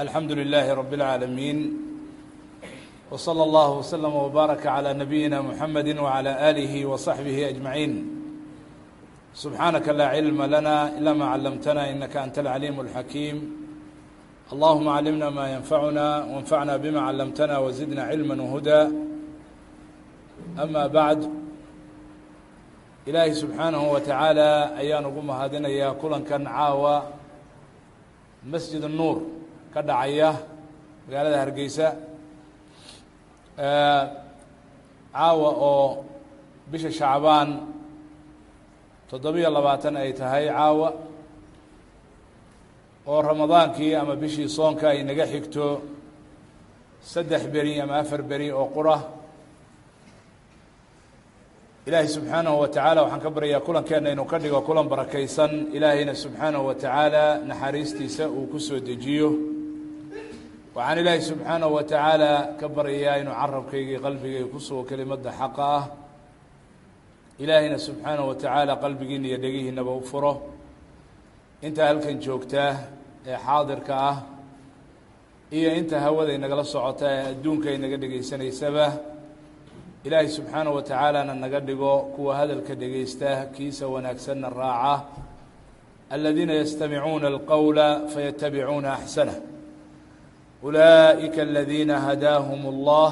alxamdu لilaahi rab اlcaalamiin w slى اllah wslm wbaaraka عlى nabiyina mxamedi wعlى alihi وصaxbihi أجmaعiin subxaanaka laa cilma lana ila ma callamtana inaka anta alcaliim اlxakiim allahuma calimna ma yanfacuna wanfacna bima callamtana wazidna cilma whuda ama bacd ilaahi subxaanahu wa tacaala ayaan ugu mahadinayaa kulankan caawa masjid nuur ka dhacaya magaalada hargeysa. Caawa oo bisha shacbaan toddobiyo labaatan ay tahay caawa oo ramadaankii ama bishii soonka ay naga xigto saddex beri ama afar beri oo qura ilaahay subxaanahu wa tacaala waxaan ka baryayaa kulankeenna inuu ka dhigo kulan barakaysan. Ilaahayna subxaanahu wa tacaala naxariistiisa uu ku soo dejiyo waxaan ilaahay subxaanahu wa tacaala ka baryayaa inuu carabkaygii qalbigay ku sugo kelimadda xaqa ah. ilaahayna subxaanahu wa tacaala qalbigiina iyo dhegihiinaba u furo. intaa halkan joogtaa ee xaadirka ah iyo inta hawada inagala socota ee adduunka inaga dhegaysanaysaba ilaahay subxaanaه wa tacaalana naga dhigo kuwa hadalka dhegaysta kiisa wanaagsanna raaca. aladiina yastamicuuna اlqowla fayatabicuuna axsanah ulaa'ika aladiina hadaahum اllah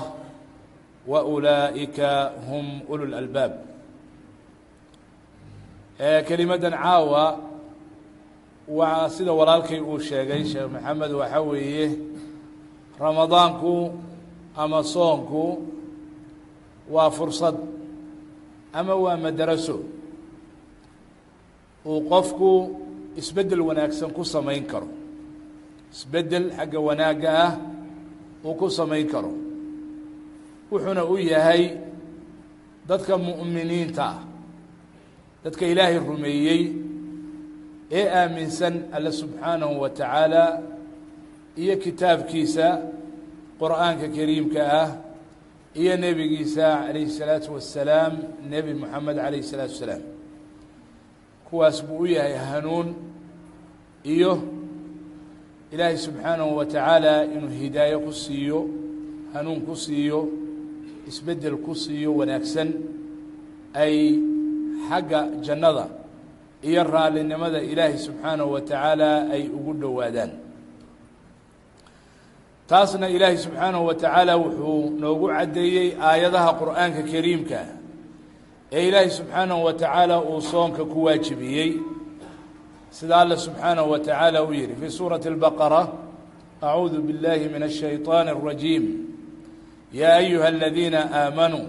wa ulaa'ika hum ulu lalbaab kelimaddan caawa waa sida walaalkay uu sheegay sheekh maxamed waxa weeye ramadaanku ama soonku waa fursad ama waa madaraso uu qofku isbeddel wanaagsan ku samayn karo isbeddel xagga wanaagga ah uu ku samayn karo. Wuxuuna u yahay dadka mu'miniinta dadka ilaahay rumeeyey ee aaminsan alle subxaanahu wa tacaala iyo kitaabkiisa qur'aanka kariimka ah iyo nebigiisa calayhi salaatu wasalaam nebi moxamed calayhi salaatu wasalaam kuwaas buu u yahay hanuun iyo ilaahay subxaanahu wa tacaala inuu hidaayo ku siiyo hanuun ku siiyo isbeddel ku siiyo wanaagsan ay xagga jannada iyo raallinimada ilaahay subxaanahu wa tacaala ay ugu dhowaadaan. Taasna ilaahay subxaanahu wa tacaala wuxuu noogu caddeeyey aayadaha qur'aanka kariimka ee ilaahay subxaanahu wa tacaala uu soonka ku waajibiyey sida alla subxaanahu wa tacaala uu yihi fii suurati اlbaqara acuudu biاllahi min الshayطaani الrajiim yaa ayuha aladiina aamanuu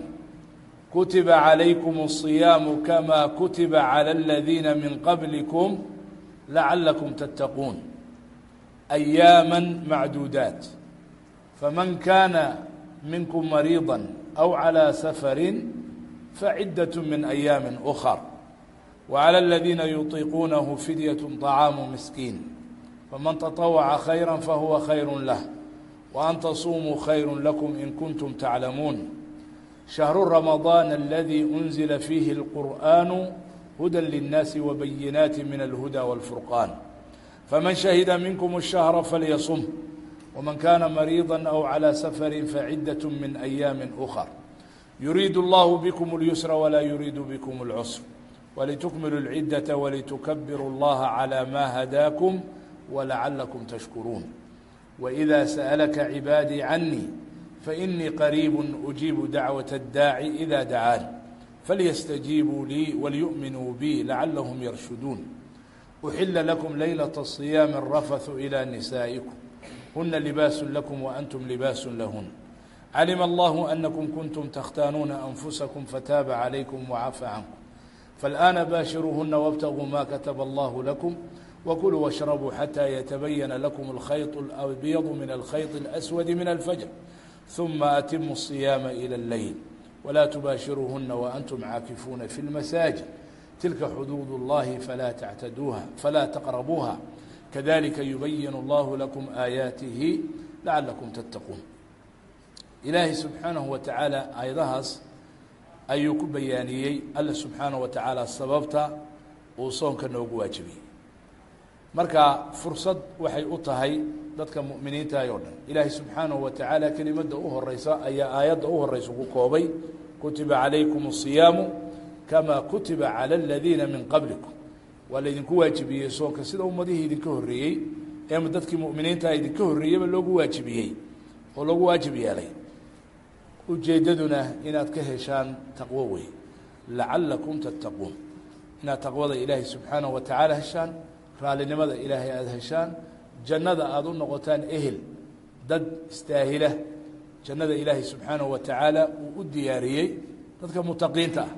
kutiba calaykum الصiyaamu kama kutiba calى aladiina min qablikum lacalakum tattaquun ayaama macduudaat فmن kاna minkm مريضا أو عlى سفر فعدة من أياam أخر وعlى الذيina يطiqunah fidية طعاamu miskiin fmaن تطوca khayرا fahuwa khayr lah وأn tsumuu khayr lakm in kuntum taclamuun شhهru رamaضاn اladي أnزila fiihi الqur'an hudى للnaasi وbayinaaتi min الhudى والfurqاn faman شhahida minkm الشhهra falyasm وman kana mariiضا أw عalى sfri facidaة min أyaami أkr yuriid اllah bkm اليسra wlaa yuriid bkm الcsr ولتكملوا العدة ولتكبروا الله على ما هداكم ولعلكم تشكرون وإذا سألك عبادي عني فإني قريب أجيب دعوة الداعي إذا دعان فليستجيبوا لي وليؤمنوا بي لعلهم يرشدون أحل لكم ليلة الصيام الرفث إلى نسائكم هن لباس لكم وأنتم لباس لهن علم الله أنكم كنتم تختانون أنفسكم فتاب عليكم وعفى عنكم فالآن باشروهن وابتغوا ما كتب الله لكم وكلوا واشhربوا حتى يتبين لكم الخيط الأبيض من الخيط الأسود من الفجر ثم أتموا الصيام إلى الليل ولا تباشiروهنa وأنتم عاكفون في المساجد تلك حدوuد الله فلا تعتدوuها فلا تقربوuها كذلiكa يبين الله لكم آياته لعلكم تتقوuن إلaahi سuبحaaنه وتaعaaلى aيadahaas ayuu ku bayaaniyey alla subxaanahu wa tacaala sababta uu soonka noogu waajibiyey marka fursad waxay u tahay dadka mu'miniintaah oo dhan ilaahay subxaanahu wa tacaala kelimadda u horeysa ayaa aayadda u horeysa ku koobay kutiba calaykum الصiyaamu kama kutiba calى اladiina min qablikum waa laydinku waajibiyey soonka sida ummadihii idinka horreeyey ee dadkii mu'miniintaah idinka horreeyeyba loogu waajibiyey oo loogu waajib yeelay ujeeddaduna inaad ka heshaan taqwo wey lacalakum tattaquun inaad taqwada ilaahay subxaanahu wa tacaala heshaan raallinimada ilaahay aada heshaan jannada aada u noqotaan ehel dad istaahila. Jannada ilaahay subxaanahu wa uu u diyaariyey dadka mutaqiinta ah.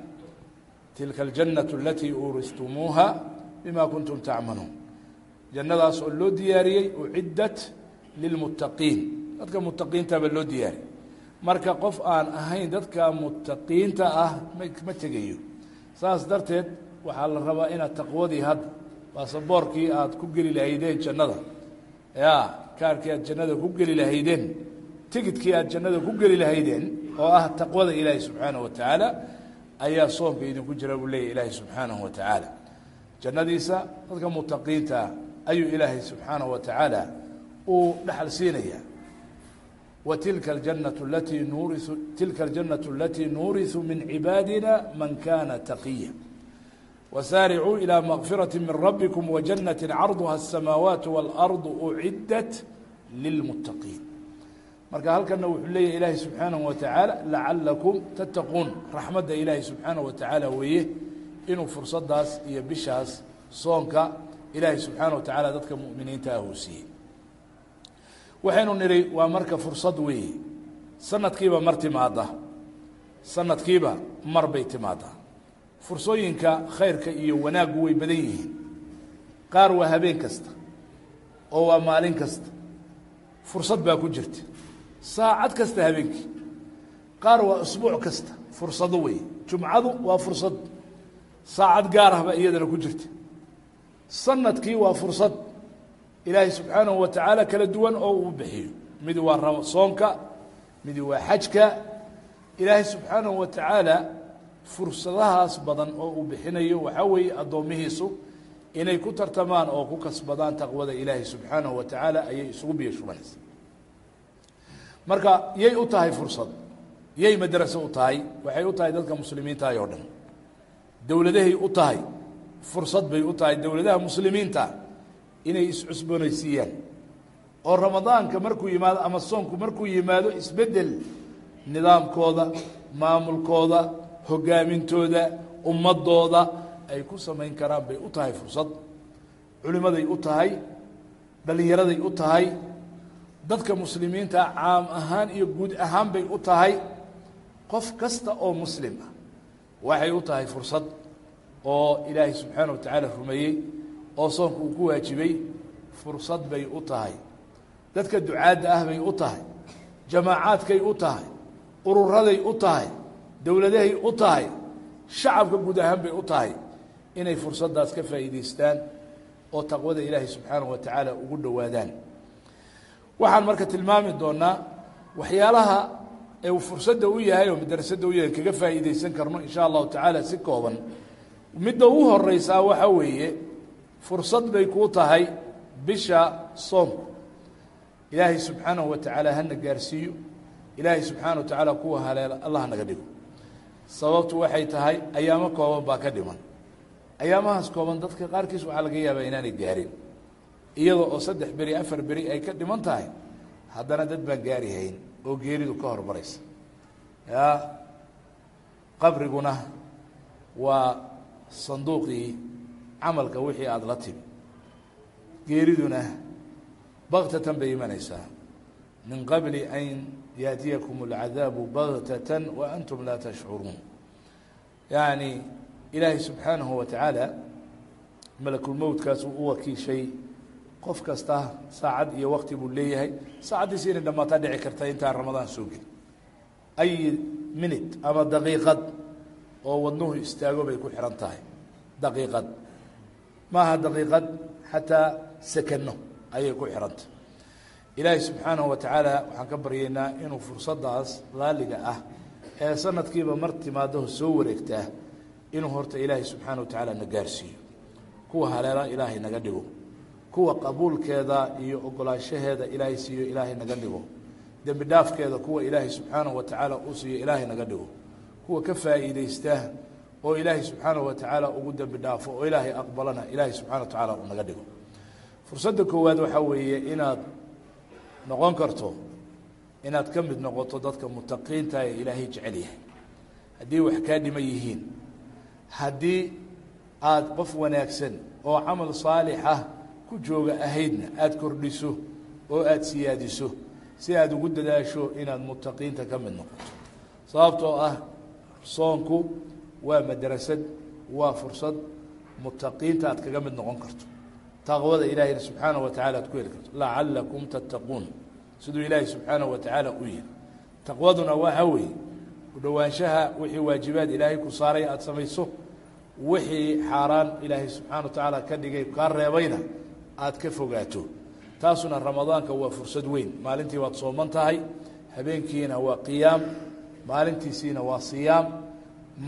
Tilka aljannatu alatii uuristumuuha bima kuntum tacmaluun jannadaas oo loo diyaariyey uciddat lilmuttaqiin dadka mutaqiintaaba loo diyaariyey marka qof aan ahayn dadka mutaqiinta ah ma tegayo. Saas darteed waxaa la rabaa inaad taqwadii hadda baasaboorkii aad ku geli lahaydeen jannada. Ya kaarkii aad jannada ku geli lahaydeen tigidkii aad jannada ku geli lahaydeen oo ah taqwada ilaahi subxaanahu wa tacaala ayaa soomka idinku jira buu leeyahy ilaahi subxaanahu wa tacaala jannadiisa dadka mutaqiinta ayuu ilaahay subxaanahu wa tacaala uu dhaxal siinaya wa tilka aljannatu alatii nuuriu tilka aljannatu alatii nuurisu min cibaadina man kana taqiya wasaaricuu ilى makfiraةi min rabbikum wajannati carduha الsamaawaat wاlarض uciddat lilmuttaqiin marka halkana wuxuu leeyahy ilaahi subxaanahu wa tacaala lacalakum tattaquun raxmadda ilaahi subxaanahu wa tacaala weeye inuu fursadaas iyo bishaas soonka ilaahay subxaanaه wa tacaala dadka mu'miniinta ah uu siiyey waxaynu nidhi waa marka fursad weeye sanadkiiba mar timaada sanadkiiba mar bay timaadaa fursooyinka khayrka iyo wanaaggu way badan yihiin. Qaar waa habeen kasta oo waa maalin kasta. Fursad baa ku jirta. Saacad kasta habeenkii. Qaar waa usbuuc kasta fursado wey jumcadu waa fursad. Saacad gaar ah baa iyadana ku jirta. Sanadkii waa fursad ilaahay subxaanahu wa tacaala kala duwan oo uu bixiyo. Midi waa soonka midi waa xajka. Ilaahay subxaanahu wa tacaala fursadahaas badan oo uu bixinayo waxaa weeye addoomihiisu inay ku tartamaan oo ku kasbadaan taqwada ilaahay subxaanahu wa tacaala ayay isugu biyo shubanaysa marka yay u tahay fursad. Yay madraso u tahay. Waxay u tahay dadka muslimiintaah oo dhan. Dowladahay u tahay. Fursad bay u tahay dowladaha muslimiinta inay iscusboonaysiiyaan oo ramadaanka markuu yimaado ama soonku markuu yimaado isbeddel nidaamkooda maamulkooda hogaamintooda ummadooda ay ku samayn karaan bay u tahay fursad. Culimaday u tahay dhallinyaraday u tahay dadka muslimiinta caam ahaan iyo guud ahaan bay u tahay. Qof kasta oo muslim ah waxay u tahay fursad oo ilaahay subxaana wa tacaala rumeeyey oo soonku uu ku waajibay fursad bay u tahay. Dadka ducaadda ah bay u tahay. Jamaacaadkay u tahay. Ururaday u tahay. Dowladahay u tahay. Shacabka guud ahaan bay u tahay inay fursaddaas ka faa'iidaystaan oo taqwada ilaahay subxaanahu wa tacaala ugu dhowaadaan. Waxaan marka tilmaami doonaa waxyaalaha ee uu fursadda u yahay oo madrasadda u yahay kaga faa'iidaysan karno insha allahu tacaala si kooban. Midda ugu horeysaa waxaa weeye fursad bay kuu tahay bisha soomku ilaahay subxaanahu wa tacaala hana gaarsiiyo. Ilaahay subxaana wa tacaala kuwa haleela allah naga dhigo. Sababtu waxay tahay ayaamo kooban baa ka dhiman. Ayaamahaas kooban dadka qaarkiis waxaa laga yaabaa inaanay gaarin. Iyadoo oo saddex beri afar beri ay ka dhiman tahay haddana dad baan gaari hayn oo geeridu ka hormaraysa. Ya qabriguna waa sanduuqii camalka wixii aada la timi. Geeriduna baktatan bay imanaysaa. Min qabli an yaatiyakum اlcadaabu baktatan wa antum laa tashcuruun. Yani ilaahay subxaanahu wa tacaala malakulmowtkaas uu u wakiishay qof kasta saacad iyo wakti buu leeyahay. Saacaddiisi inay dhammaataa dhici karta intaan ramadaan soo gelin. Ay minute ama daqiiqad oo wadnuhu istaago bay ku xihan tahay. Daqiiqad maaha daqiiqad xataa sekano ayay ku xihantah ilaahay subxaanahu wa tacaala waxaan ka baryaynaa inuu fursaddaas qaaliga ah ee sanadkiiba mar timaadaho soo wareegtaa inuu horta ilaahay subxaana wa tacaala na gaarsiiyo. Kuwa haleela ilaahay naga dhigo. Kuwa qabuulkeeda iyo ogolaanshaheeda ilaahay siiyo ilaahay naga dhigo. Dembi dhaafkeeda kuwa ilaahay subxaanahu wa tacaala uu siiyo ilaahay naga dhigo. Kuwa ka faa'iideysta oo ilaahay subxaanahu wa tacaala ugu dembi dhaafo oo ilaahay aqbalana ilaahay subxana wa tacaala uu naga dhigo. Fursadda koowaad waxaa weeye inaad noqon karto inaad ka mid noqoto dadka mutaqiinta ee ilaahay jecel yahay. Haddii wax kaa dhiman yihiin haddii aada qof wanaagsan oo camal saalix ah ku jooga ahaydna aada kordhiso oo aada siyaadiso si aada ugu dadaasho inaad mutaqiinta ka mid noqoto. Sababtoo ah soonku waa madrasad waa fursad. Mutaqiinta aad kaga mid noqon karto. Taqwada ilaahayna subxaanahu wa tacala aad ku heli karto. Lacalakum tattaquun. Siduu ilaahay subxaanahu wa tacaala u yihi taqwaduna waxa weeye. U dhowaanshaha wixii waajibaad ilaahay ku saaray aada samayso. Wixii xaaraan ilaahay subxaana wa tacaala ka dhigay kaa reebayna aada ka fogaato. Taasuna ramadaanka waa fursad weyn. Maalintii waad sooman tahay. Habeenkiina waa qiyaam. Maalintiisiina waa siyaam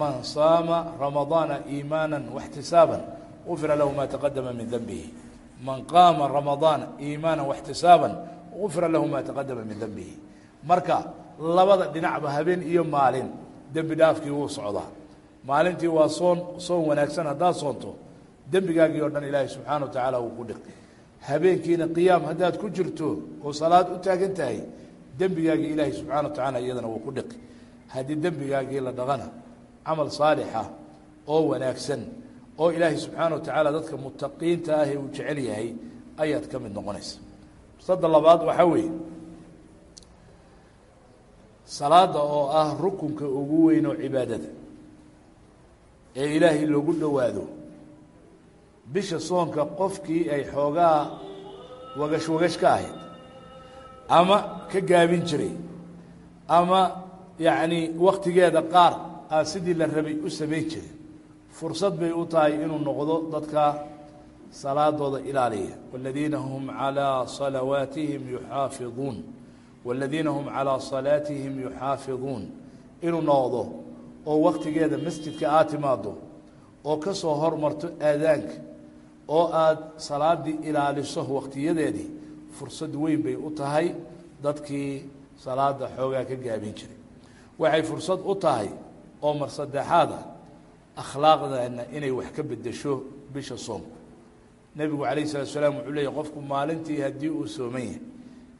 man saama ramadaana iimaana waxtisaaban gufira lahu ma taqadama min denbihi man qaama ramadaana iimaana waxtisaaban gufira lahu ma taqadama min denbihi marka labada dhinacba habeen iyo maalin dembi dhaafkii wuu socdaa. Maalintii waa soon soon wanaagsan haddaad soonto dembigaagii o dhan ilaahay subxaana wa tacaala wuu ku dhiq habeenkiina qiyaam haddaad ku jirto oo salaad u taagan tahay dembigaagii ilaahay subxana wa tacaala iyadana wuu ku dhiqi. Haddii dembigaagii la dhaqana camal saalixa oo wanaagsan oo ilaahay subxaana wa tacaala dadka mutaqiinta ah ee uu jecel yahay ayaad ka mid noqonaysa. Fursadda labaad waxaa weeye salaada oo ah rukunka ugu weyn oo cibaadada ee ilaahay loogu dhowaado bisha soonka qofkii ay xoogaa wagash wagash ka ahayd ama ka gaabin jiray ama yacni waktigeeda qaar sidii la rabay u samayn jirin fursad bay u tahay inuu noqdo dadka salaadooda ilaaliya waladiina hum calىa salawaatihim yuxaafiظuun waladiina hum calىa salaatihim yuxaafiظuun inuu noqdo oo waktigeeda masjidka aad timaado oo ka soo hormarto aadaanka oo aada salaadii ilaaliso waktiyadeedii fursad weyn bay u tahay dadkii salaada xoogaa ka gaabin jiray waxay fursad u tahay oo mar saddexaada akhlaaqdeena inay wax ka bedesho bisha soomku nebigu calayh salatu salaam wuxuu leeyahy qofku maalintii haddii uu sooman yahay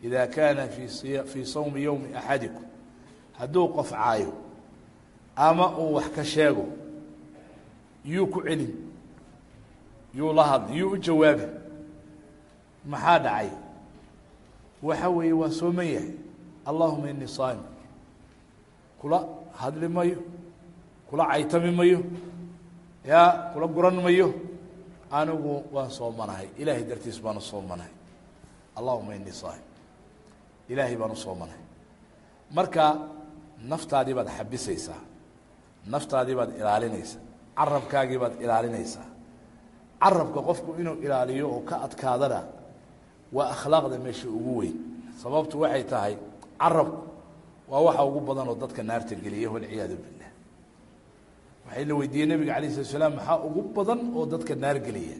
idaa kaana fii sawmi yowmi axadikum hadduu qof caayo ama uu wax ka sheego yuu ku celin yuu la hadli yuu u jawaabi maxaa dhacay? Waxa weeye waa sooman yahay. Allahuma inii saa'im kula hadli mayo kula caytami mayo. Yaa kula guran mayo. Anigu waan soomanahay ilaahay dartiis baan u soomanahay allahuma inii saa'im ilaahay baan u soomanahay marka naftaadii baad xabisaysaa. Naftaadii baad ilaalinaysaa. Carabkaagii baad ilaalinaysaa. Carabka qofku inuu ilaaliyo oo ka adkaadana waa akhlaaqda meesha ugu weyn. Sababtu waxay tahay carabku waa waxa ugu badan oo dadka naarta geliya walciyaadu billah waxay la weydiiyey nabiga alayh slat slaam maxaa ugu badan oo dadka naar geliya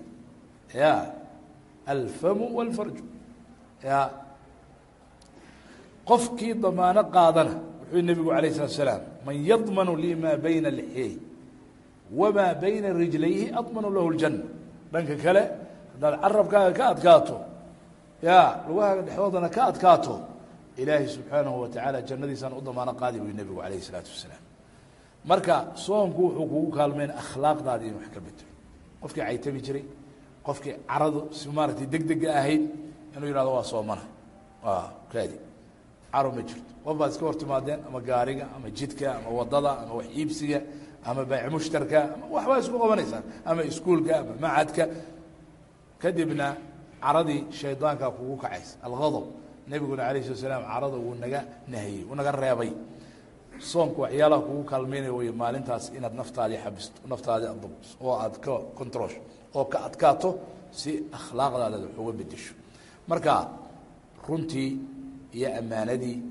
ya alfamu walfarju. Ya qofkii damaano qaadana wuxuu nebigu alayh slat slaam man yadmanu lii maa bayna lixyey wamaa bayna rijlayhi admanu lahu ljanna. Dhanka kale haddaad carabkaaga ka adkaato ya lugahaaga dhexdoodana ka adkaato ilaahay subxaanahu wa tacaala jannadiisaan u damaano qaadi buy nebigu alayh isalaatu wasalaam marka soonku wuxuu kugu kaalmeyn akhlaaqdaadii in wax ka bedelo. Qofkii caytami jiray qofkii caradu si maaratay deg dega ahayd inuu yihahdo waa soomana waa raadi caro ma jirto. Qof baad iska hor timaadeen ama gaariga ama jidka ama waddada ama wax iibsiga ama bayc mushtarka ama waxbaa isku qabanaysaan ama iskuulka ama macadka. Kadibna caradii shaydaankaa kugu kacaysa. Alghadab nebiguna alayh slat slaam carada wuu naga nahiyey wuu naga reebay soonka waxyaalaha kugu kaalmeynaya way maalintaas inaad naftaadii xabisto naftaadii adabso oo aad ka controlsho oo ka adkaato si akhlaaqdaada wax uga bedesho marka runtii iyo ammaanadii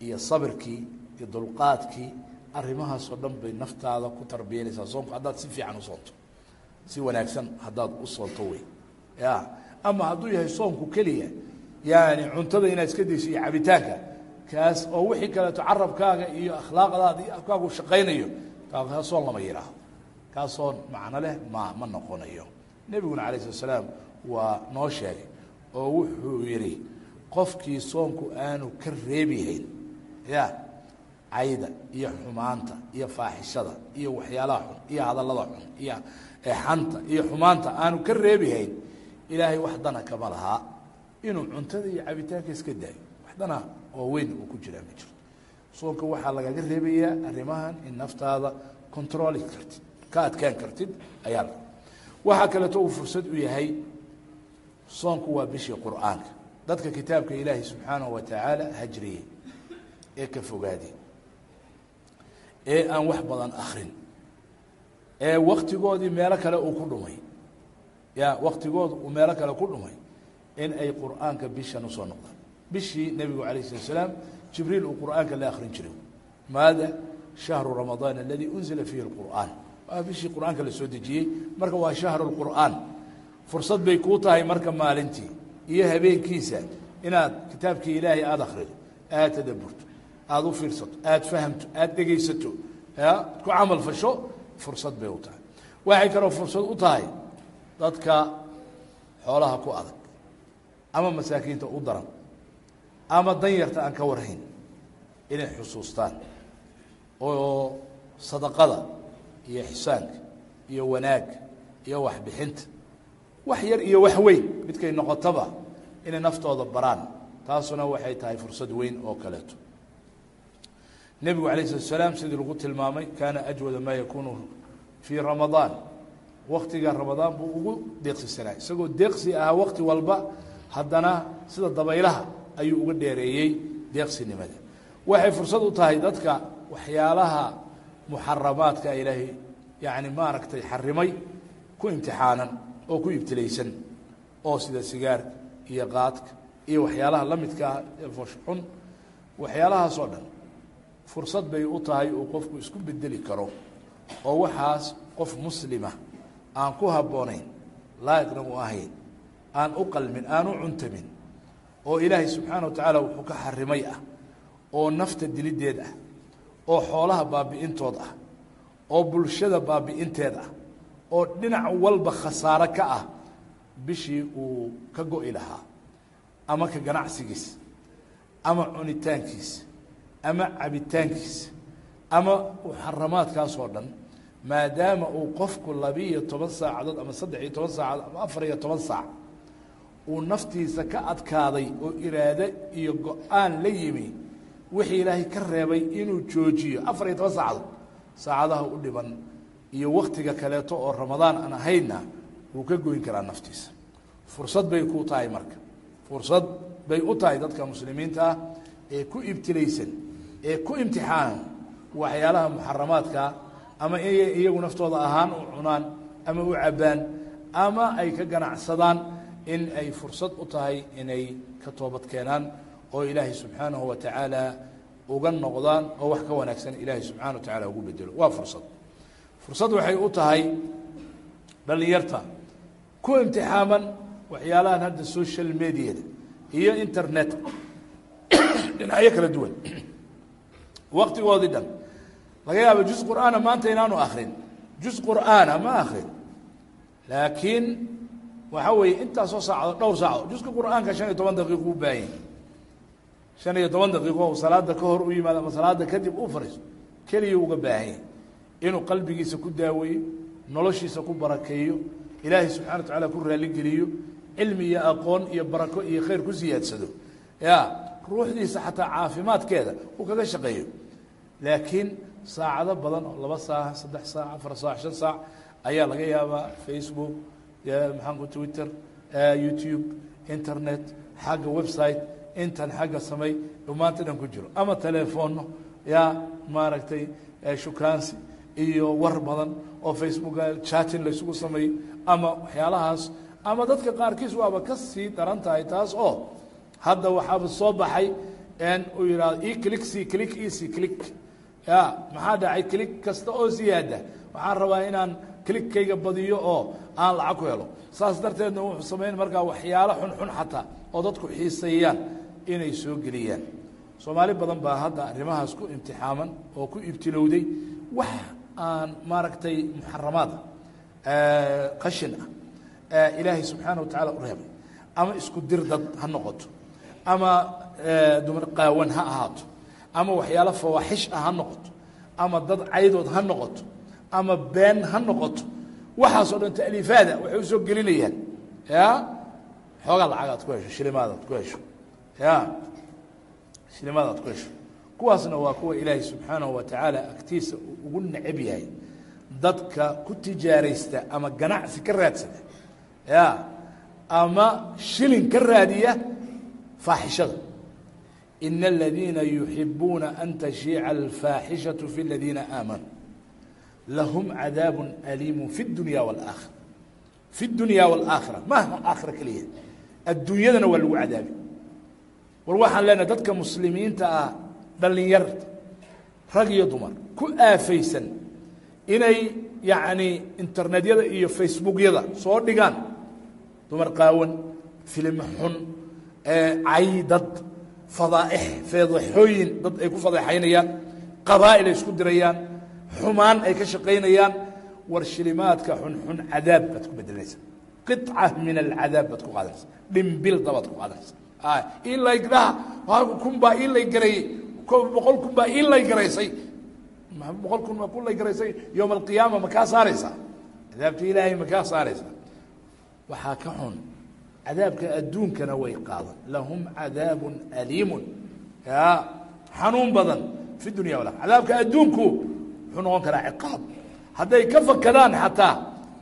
iyo sabirkii iyo dulqaadkii arrimahaasoo dhan bay naftaada ku tarbiyanaysaa soonku haddaad si fiican u si wanaagsan haddaad u soonto wey ya ama hadduu yahay soonku keliya yani cuntada inaad iska dayso iyo cabitaanka kaas oo wixii kaleeto carabkaaga iyo akhlaaqdaada iyo afkaagu shaqaynayo kaa soon lama yidhaaho kaa soon macno leh ma ma noqonayo. Nebiguna alayh slat slaam waa noo sheegay oo wuxuu yidhi qofkii soonku aanu ka reebihayn ya cayda iyo xumaanta iyo faaxishada iyo waxyaalaha xun iyo hadallada xun iyo xanta iyo xumaanta aanu ka reebihayn ilaahay wax dana kama lahaa. Inuu cuntada iyo cabitaanka iska daayo wax dana oo weyn uu ku jiraa ma jirto. Soonka waxaa lagaga reebayaa arrimahan in naftaada controli kartid ka adkaan kartid ayaa waxaa kaleeto uu fursad u yahay soonku waa bishii qur'aanka. Dadka kitaabka ilaahay subxaanahu wa tacaala hajriyey ee ka fogaaday ee aan wax badan akrin ee waktigoodii meelo kale uu ku dhumay. Ya waktigooda uu meelo kale ku dhumay in ay qur'aanka bishan u soo noqdaan bishii nebigu alayh slat slaam jibriil uu qur'aanka la akrin jiray. Maada shahru ramadaan aladi unzila fiihi اlqur'aan waa bishii qur'aanka la soo dejiyey. Marka waa shahru اlqur'aan fursad bay kuu tahay marka maalintii iyo habeenkiisa inaad kitaabkii ilaahay aada akrido aada tadaburto aada u fiirsato aada fahamto aada dhegaysato ku camal fasho fursad bay u tahay. Waxay kaloo fursad u tahay dadka xoolaha ku adag ama masaakiinta u daran ama danyarta aan ka warhayn inay xusuustaan. Oo sadaqada iyo ixsaanka iyo wanaagga iyo waxbixinta. Wax yar iyo wax weyn midkay noqotaba inay naftooda baraan. Taasuna waxay tahay fursad weyn oo kaleeto. Nebigu alayh slat slaam sidii lagu tilmaamay kaana ajwada maa yakunu fii ramadaan. Waktiga ramadaan buu ugu deeqsisanaa isagoo deeqsi ahaa wakti walba haddana sida dabaylaha ayuu uga dheereeyey deeqsinimada waxay fursad u tahay dadka waxyaalaha muxaramaadka ilaahay yani maaragtay xarimay ku imtixaanan oo ku ibtilaysan oo sida sigaarka iyo qaadka iyo waxyaalaha la midka ah ee foshxun. Waxyaalahaasoo dhan fursad bay u tahay uu qofku isku bedeli karo oo waxaas qof muslima aan ku habboonayn laa'iqna u ahayn aan u qalmin aan u cuntamin oo ilaahay subxaana wa tacaala wuxuu ka xarimay ah oo nafta dilideed ah oo xoolaha baabi'intood ah oo bulshada baabi'inteed ah oo dhinac walba khasaaro ka ah bishii uu ka go'i lahaa ama ka ganacsigiisa ama cunitaankiisa ama cabitaankiisa ama muxaramaadkaas oo dhan maadaama uu qofku labiiyo toban saacadood ama saddex iyo toban saacadood ama afar iyo toban saac uu naftiisa ka adkaaday oo iraado iyo go'aan la yimi wixii ilaahay ka reebay inuu joojiyo. Afar iyo toban saacadood saacadaha u dhiban iyo waktiga kaleeto oo ramadaan aan ahaynna wuu ka goyn karaa naftiisa. Fursad bay ku tahay marka. Fursad bay u tahay dadka muslimiinta ah ee ku ibtilaysan ee ku imtixaanan waxyaalaha muxaramaadka ama inay iyagu naftooda ahaan u cunaan ama u cabbaan ama ay ka ganacsadaan in ay fursad u tahay inay ka toobad keenaan oo ilaahay subxaanahu wa tacaala uga noqdaan oo wax ka wanaagsan ilaahay subxana wa tacala ugu bedelo waa fursad. Fursad waxay u tahay dhalinyarta ku imtixaaman waxyaalahan hadda social mediada iyo internet dhinacyo kala duwan. Waktigoodii dhan laga yaaba juz qur'aana maanta inaanu akrin juz qur'aana ma akrin laakiin waxa weeye intaasoo saacdood dhowr saacadood. Juska qur'aanka shan iyo toban daqiiqo u baahan shan iyo toban daqiiqo u salaada ka hor u yimaado ama salaada kadib u fariiso keliya uga baahan yahy inuu qalbigiisa ku daaweeyo noloshiisa ku barakeeyo ilaahay subxana wa tacaala ku raaligeliyo cilmi iyo aqoon iyo barako iyo khayr ku siyaadsado ya ruuxdiisa xataa caafimaadkeeda uu kaga shaqeeyo. Laakiin saacado badan oo laba saac saddex saac afar saac shan saac ayaa laga yaabaa facebook maxaanku twitter youtube internet xagga website intan xagga samay dhumaanta dhan ku jiro. Ama telefoonno ya maaragtay shukaansi iyo war badan oo facebook chatin laysugu sameeyo ama waxyaalahaas ama dadka qaarkiis waaba ka sii daran tahay taas oo hadda waxaaba soo baxay uu yihahdo e click c click ec click ya maxaa dhacay? Click kasta oo siyaada. Waxaan rabaa inaan klikayga badiyo oo aan lacag ku helo. Saas darteedna wuxuu samayn markaa waxyaalo xunxun xataa oo dadku xiiseeyaan inay soo geliyaan. Soomaali badan baa hadda arrimahaas ku imtixaaman oo ku ibtilowday wax aan maaragtay muxaramaada qashin ah ilaahay subxaana wa tacaala u reebay. Ama isku dir dad ha noqoto. Ama dumar qaawan ha ahaato. Ama waxyaalo fawaaxish ah ha noqoto. Ama dad caydood ha noqoto ama been ha noqoto. Waxaasoo dhan taaliifaada waxay u soo gelinayaan ya? Xoogaa lacag aad ku hesho shilimaad aad ku hesho. Ya? Shilimaad aad ku hesho. Kuwaasna waa kuwa ilaahay subxaanahu wa tacaala agtiisa ugu necab yahay. Dadka ku tijaaraysta ama ganacsi ka raadsada. Ya? Ama shilin ka raadiya faaxishada. Ina aladiina yuxibuuna an tashiica alfaaxishatu fi aladiina aamanuu lahum cadaabu aliimu fi اdunya wاlaakhira fi اdunya wاlaakhira maaha aakhira keliya adduunyadana waa lagu cadaabi war waxaan leenahay dadka muslimiinta ah dhalinyarta rag iyo dumar ku aafaysan inay yacni internetyada iyo facebookyada soo dhigaan dumar qaawan filimo xun caydad fadaaix feedaxooyin dad ay ku fadeexaynayaan qabaa'il ay isku dirayaan xumaan ay ka shaqaynayaan war shilimaadka xunxun cadaab baad ku bedelaysa qiطca min alcadaab baad ku qaadanaysa dhimbil dabaad ku qaadanaysa in laydhaha kun baa in lay gareeyey boqol kun baa in lay garaysay boqol kun baa kun lay garaysay yowma alqiyaama ma kaa saaraysaa. Cadaabta ilaahay ma kaa saaraysaa. Waxaa ka xun. Cadaabka adduunkana way qaadan. Lahum cadaabu aliimu ya xanuun badan fi dunya wal cadaabka adduunku wuxuu noqon karaa ciqaab. Hadday ka fakadaan xataa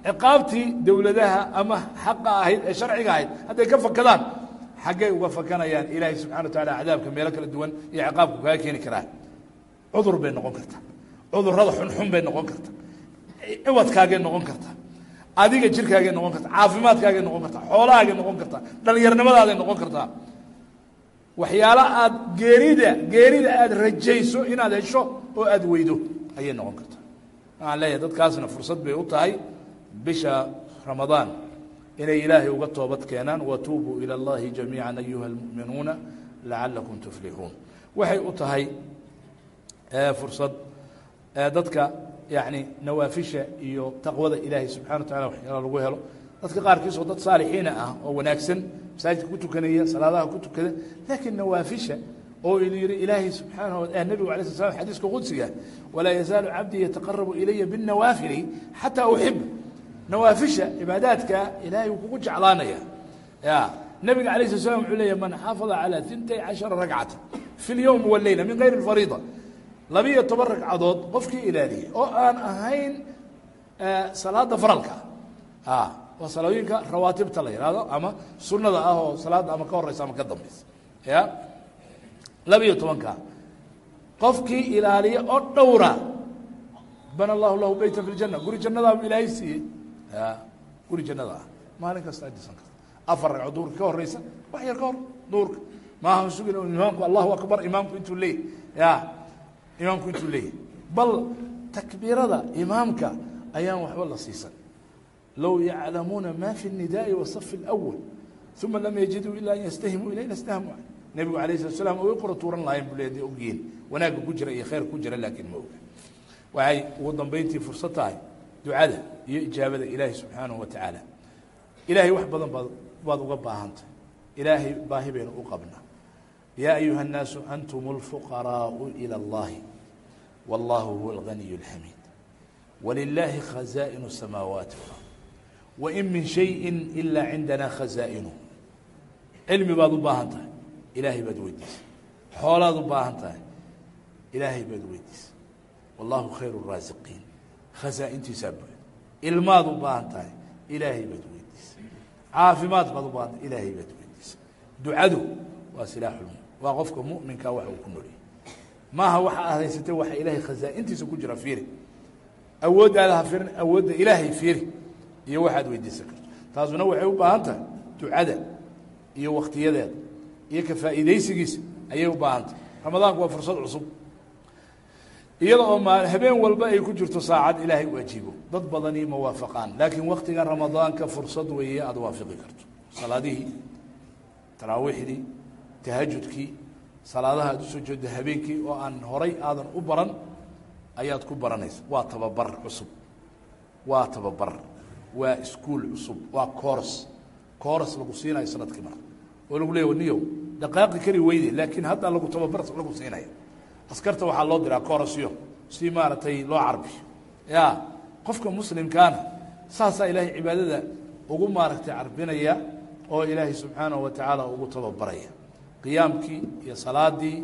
ciqaabtii dowladaha ama xaqa ahayd ee sharciga ahayd hadday ka fakadaan xaggay uga fakanayaan. Ilaahay subxana wa taala cadaabka meelo kala duwan iyo ciqaabku kaga keeni karaa cudur bay noqon kartaa cudurrada xunxun bay noqon kartaa ciwadkaagay noqon kartaa adiga jirkaagay noqon kartaa caafimaadkaagay noqon kartaa xoolahaagay noqon kartaa dhalinyarnimadaagay noqon kartaa waxyaalo aad geerida geerida aada rajayso inaad hesho oo aada weydo ayay noqon kartaa waxaan leeyahay dadkaasna fursad bay u tahay bisha ramadaan inay ilaahay uga toobad keenaan watuubuu ilى اllahi jamiiعa ayuha اlmuؤminuuna lacalakum tuflixuun waxay u tahay fursad dadka yani nawaafisha iyo taqwada ilaahay subxana wa taala waxyaala lagu helo dadka qaarkiisoo dad saalixiina ah oo wanaagsan masaajidka ku tukanaya salaadaha ku tukada laakiin nawaafisha oo idin yihi ilaahay subaana nebigu ala sl slam xadiiska qudsiga walaa yazaalu cabdii yataqarabu ilaya binawaafili xataa uxiba nawaafisha cibaadaadka ilaahay wuu kugu jeclaanaya. Ya nabiga alah sl slam wuxuu leeya man xaafada calaa intay cashara ragcata fi lyowm waleyla min gayri fariida labiiyo toban ragcadood qofkii ilaaliya oo aan ahayn e, salaada faralka. Ah oo salooyinka rawaatibta la yihahdo ama sunada ah oo salaada ama ka horeysa ama ka dambaysa ya labiiyo tobanka qofkii ilaaliya oo dhowra bana allahu lahu beyta fi ljana guri jannadaabuu ilaahay siiyey ya guri jannada ah maalin kasta adisan karta afar ragco duurka ka horeysa wax yar ka hor duurka maaha sugin imaamku allahu akbar imaamku intuu leeyay ya imaamku intuu leeyahy bal takbiirada imaamka ayaan waxba la siisan low yaclamuuna ma fi الnidaءi wasafi اlأwal uma lam yajiduu ila an yastahimuu ilayna stahmu nebigu alayh slat slam way qura tuuran lahayn bu le de ogyihin wanaagga ku jira iyo khayr ku jira laakiin ma oga waxay ugu dambeyntii fursad tahay ducada iyo ijaabada ilaahi subxaanahu wa tacaala ilaahay wax badan baad baad uga baahantay ilaahay baahi baynu u qabnaa yaa ayuha الnaasu antum اlfuqaraau ilى اllahi wallahu huwa اlganiy اlxamiid wlilahi khaza'in الsamaawaati wاlard wain min shayi ila cindana khazaa'inuh cilmi baad u baahan tahay ilaahay baad weydiisay. Xoolaad u baahan tahay. Ilaahay baad weydiisay. Wallahu khayr الraasiqiin khazaa-intiisaa buuxda ilmaad u baahan tahay. Ilaahay baad weydiisay. Caafimaad baad u baahan tahay. Ilaahay baad weydiisay. Ducadu waa silaaxulmu waa qofka muminka wax uu ku noolyahy maaha waxa aad haysatay waxa ilaahay khazaa-intiisa ku jira fiiri. Awooddaada ha fiirin awoodda ilaahay fiiri. Iyo waxaad weydiisan karto. Taasuna waxay u baahan tahay ducada iyo waktiyadeeda iyo ka faa'iidaysigiisa ayay u baahan tahay ramadaanku waa fursad cusub. Iyada oo ma habeen walba ay ku jirto saacad ilaahay u dad badanii ma waafaqaan laakiin waktigan ramadaanka fursad weeye aada waafaqi karto. Salaadihii taraawiixdii tahajudkii salaadaha aad u soo jeedo habeenkii oo aan horay aadan u baran ayaad ku baranaysa. Waa tababar cusub. Waa tababar. Waa iskuol cusub. Waa coors coors lagu siinayo sannadkii mar oo lagu leeya niyow dhaqaaqi kari weyde laakiin hadda lagu tababar lagu siinaya askarta waxaa loo diraa coorasyo si maaragtay loo carbiyo ya qofka muslimkaana saasaa ilaahay cibaadada ugu maaragtay carbinaya oo ilaahay subxaanahu wa tacaala ugu tababaraya. Qiyaamkii iyo salaadii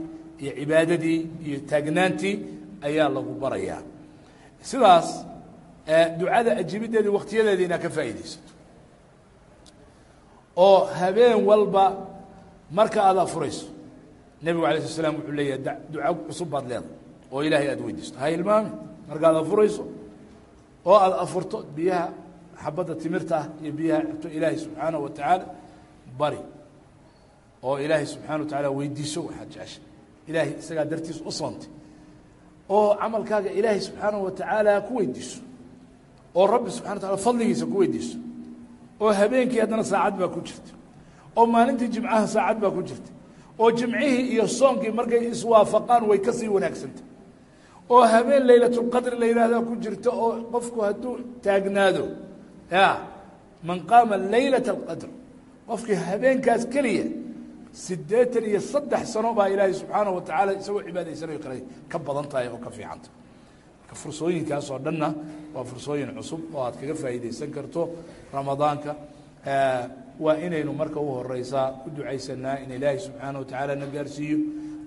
iyo cibaadadii iyo taagnaantii ayaa lagu barayaa sidaas ducada ajibideedii waktiyadeedii inaad ka faa'iidaysato oo habeen walba marka aad afurayso nebigu alay sla slam wuxuu leeyahay duca cusub baad leedahay oo ilaahay aad weydiisto. Ha ilmaami markaad afurayso oo aad afurto biyaha xabadda timirta ah iyo biyaha cabto ilaahay subxaanahu wa tacaala bari oo ilaahay subxana wa tacaala weydiiso waxaad jeceshay ilaahay isagaa dartiis u soontay oo camalkaaga ilaahay subxaanahu wa tacaala ku weydiiso oo rabbi subxana wa taala fadligiisa ku weydiiso oo habeenkii haddana saacad baa ku jirta oo maalintii jimcaha saacad baa ku jirta oo jimcihii iyo soonkii markay iswaafaqaan way ka sii wanaagsantah oo habeen laylatulqadri la yidhaahdaa ku jirta oo qofku hadduu taagnaado ya man qaama laylata alqadr qofkii habeenkaas keliya siddeetan iyo saddex sano baa ilaahay subxaanahu wa tacaala isagoo cibaadaysanayo kale ka badan tahay oo ka fiicanta fursooyinkaas oo dhanna waa fursooyin cusub oo aad kaga faa'iidaysan karto ramadaanka. Waa inaynu marka u horeysaa u ducaysanaa in ilaahay subxaana wa tacaala na gaarsiiyo.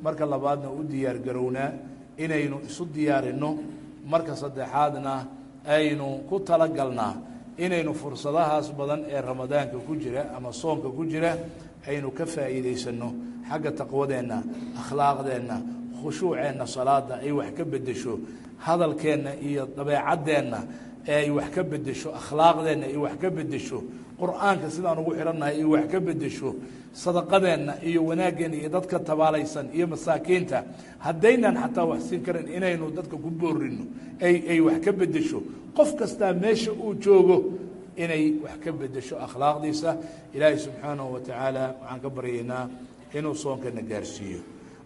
Marka labaadna u diyaar garownaa inaynu isu diyaarinno. Marka saddexaadna aynu ku talagalnaa inaynu fursadahaas badan ee ramadaanka ku jira ama soonka ku jira aynu ka faa'iidaysanno xagga taqwadeenna akhlaaqdeenna khushuuceenna salaada ay wax ka beddesho hadalkeenna iyo dabeecaddeenna ee ay wax ka beddesho akhlaaqdeenna ay wax ka beddesho qur'aanka sidaan ugu xidhannahay ay wax ka beddesho sadaqadeenna iyo wanaaggeenna iyo dadka tabaalaysan iyo masaakiinta haddaynan xataa wax siin karin inaynu dadka ku boorino ay ay wax ka beddesho. Qof kastaa meesha uu joogo inay wax ka beddesho akhlaaqdiisa ilaahay subxaanahu wa tacaala waxaan ka baryaynaa inuu soonkana gaarsiiyo.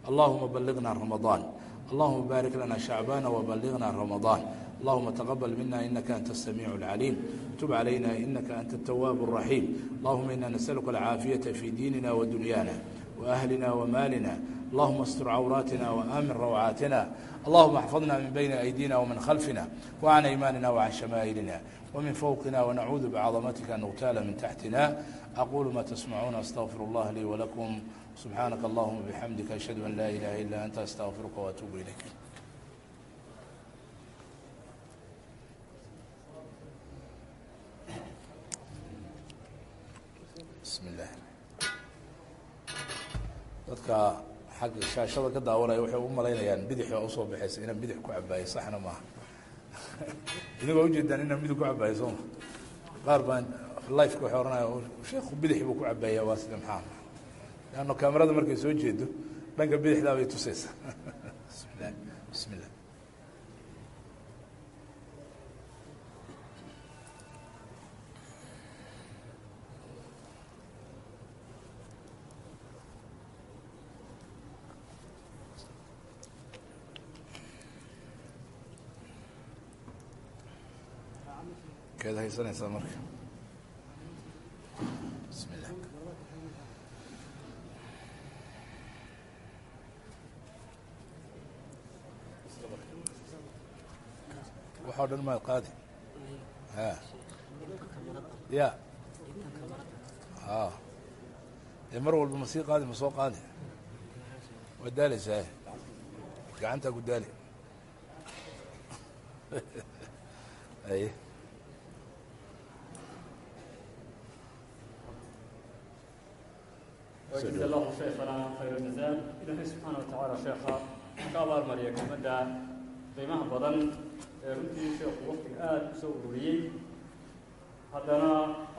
Allahuma balliqna ramadaan اللهم بارك لنا شعبان وبلغنا رمضان اللهم تقبل منا إنك أنت السميع العليم تب علينا إنك أنت التواب الرحيم اللهم إنا نسألك العافية في ديننا ودنيانا وأهلنا ومالنا اللهم استر عوراتنا وآمن روعاتنا اللهم احفظنا من بين أيدينا ومن خلفنا وعن أيماننا وعن شمائلنا ومن فوقنا ونعوذ بعظمتك أن نغتاl min تحتina أquل ma تسمعوn أstغفir الlه لي ولكم subxaanaka allahuma bixamdika ashhadu an laa ilaha illa anta astaqfiruka waatuubu ilayk. Dadka xagga shaashada ka daawanaya waxay u malaynayaan bidix u soo baxaysa inaan bidix ku cabaayay saxna maaha. Idingo ujeedaan inaan bidix ku cabaayay sooma qaar baan lifeka waxay ohanaya sheekhu bidix buu ku cabaaya waa sida maxaa? Leanno kamerada markay soo jeedo dhanka bidixdaa bay tusaysaa. Bismi illah bismi illah keed haysanaysaa marka bismi illah oo dhan maad qaadi ya e mar walba ma sii qaadi ma soo qaadi waa daalaysaa gacantaa ku daali ay wajid allahu sheekhanaa khayr jazaa ilaahay subxaana wa tacaala sheekha ka abaal mariya kelmadda qiimaha badan runtii sheekhu waqtiga aada u soo ururiyey. Haddana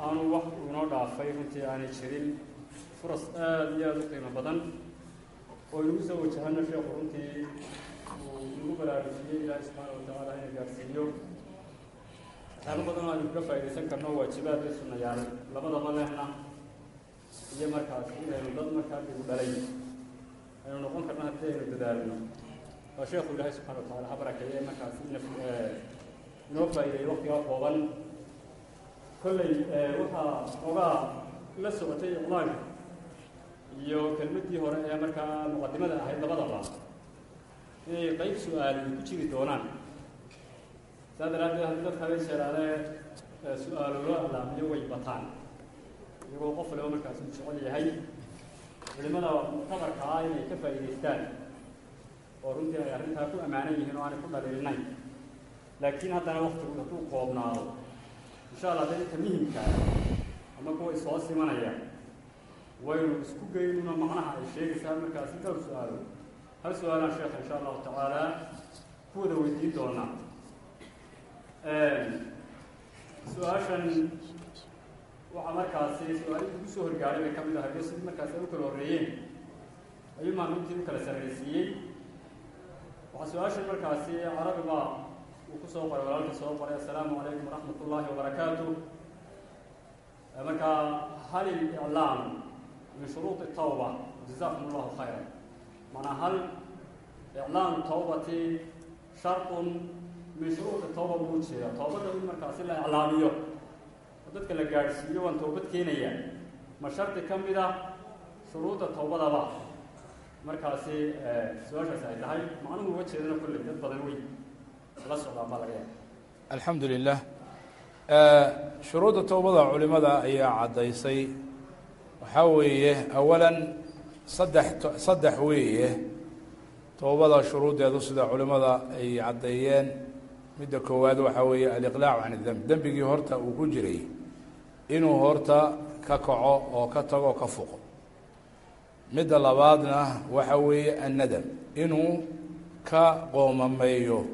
aanu wax inoo dhaafay runtii aanay jirin. Furas aada iyo aada u qiimo badan. Oo inagu soo wajahano sheekhu runtii uu nagu baraarujiyey ilaahi subxaana watacaala ina gaarsiiyo. Waxyaabo badan oo aynu kaga faaidaysan karno waajibaad iyo sunayaal labadaba lehna iyo markaas inaynu dad markaa digu dhalay. Aynu noqon karno haddii aynu dadaalno waa sheekhu ilaahay subxana watacala ha barakeeye markaas inoo faa'ideeyey waktigaa kooban. Kolley waxaa ogaa la socotay iclaanka iyo kelmaddii hore ee markaa muqadimada ahayd labadaba. Inay qeyb su'aali ku jiri doonaan. Saa daraaddeed haddii dadka habeen sheeraale su'aalo loo alaamiyo way bataan. Iyagoo qof waliba markaas uu jecel yahay. Culimada muctabarka ah inay ka faa'iidaystaan oo runtii ay arrintaa ku ammaanan yihiin oo aanay ku dhaliilnayn laakiin haddana waktigu hadduu koobnaado. Insha allah dadka muhimkaa ama kuwa isoo simanaya waynu isku geynuna macnaha ay sheegaysaa markaasi dhowr su'aalo. Hal su'aalaan sheekha insha allahu tacaala. Ku wada weydiin doonaa su'aashan waxaa markaasi su'aalihii ugu soo horgaaray bay ka mid ahayd markaasi ay u kala horreeyeen ayuu maamintii u kala sarraysiiyey waxaa su'aashan markaasi carabi baa uu ku soo qoray walaalka soo qoray assalaamu calaykum waraxmat ullaahi wabarakaatu markaa hal iliclaam min shuruudi tawba jazakum allahu khayra maanaa hal iclaamu tawbati shartun min shuruudi tawba buu jeeda toobadda in markaasi la iclaamiyo oo dadka la gaadhsiiyo waan toobad keenaya ma shardi ka mid ah shuruudda tawbadaba markaasi su'aashaasi ay tahay macnuhu uga jeedana kolley dad badan wey la socdaan baa laga yaaba alxamdu lilah shuruudda towbada culimada ayaa caddaysay. Waxaa weeye awalan saddex saddex weeye. Towbada shuruuddeedu sida culimada ay caddeeyeen. Midda koowaad waxaa weeye aliqlaacu can idemb dembigii horta uu ku jiray. Inuu horta ka kaco oo ka tago ka foqo midda labaadna waxa weeye annadam. Inuu ka qoomameeyo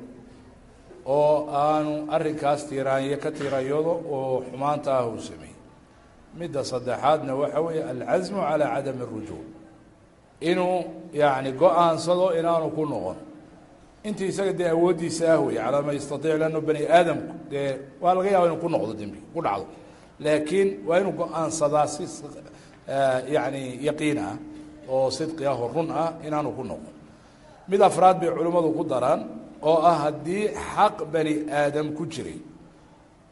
oo aanu arrinkaas tiiraanye ka tiiranyado oo xumaanta ah uu sameeyey. Midda saddexaadna waxa weeye alcasmu calaa cadami اrujuuc inuu yacni go'aansado inaanu ku noqon. Intii isaga dee awooddiisa ah wey calaa ma yastaiic lanno bani aadamku dee waa laga yaaba inuu ku noqdo dembi ku dhacdo. Laakiin waa inuu go'aansadaa si yani yaqiin ah oo sidqi ah oo run ah inaanu ku noqon. Mid afraad bay culimmadu ku daraan oo ah haddii xaq bani aadam ku jiray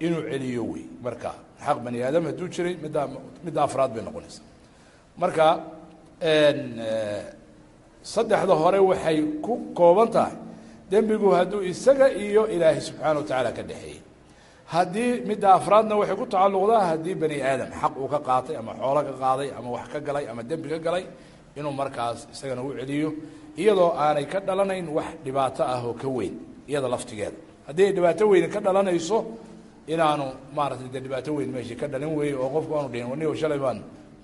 inuu celiyo wey. Marka xaq bani aadam hadduu jiray middaa midda afraad bay noqonaysaa. Marka saddexda hore waxay ku kooban tahay dembigu hadduu isaga iyo ilaahay subxaana wa tacaala ka dhexeeyey. Haddii midda afraadna waxay ku tacalluqdaa haddii bani aadam xaq uu ka qaatay ama xoolo ka qaaday ama wax ka galay ama dembi ka galay inuu markaas isagana u celiyo iyadoo aanay ka dhalanayn wax dhibaato ah oo ka weyn iyada laftigeeda. Haddii ay dhibaato weyni ka dhalanayso inaanu maaratay dee dhibaato weyn meeshii ka dhalin weeye oo qofku aanu dhihin wanigo shalay baan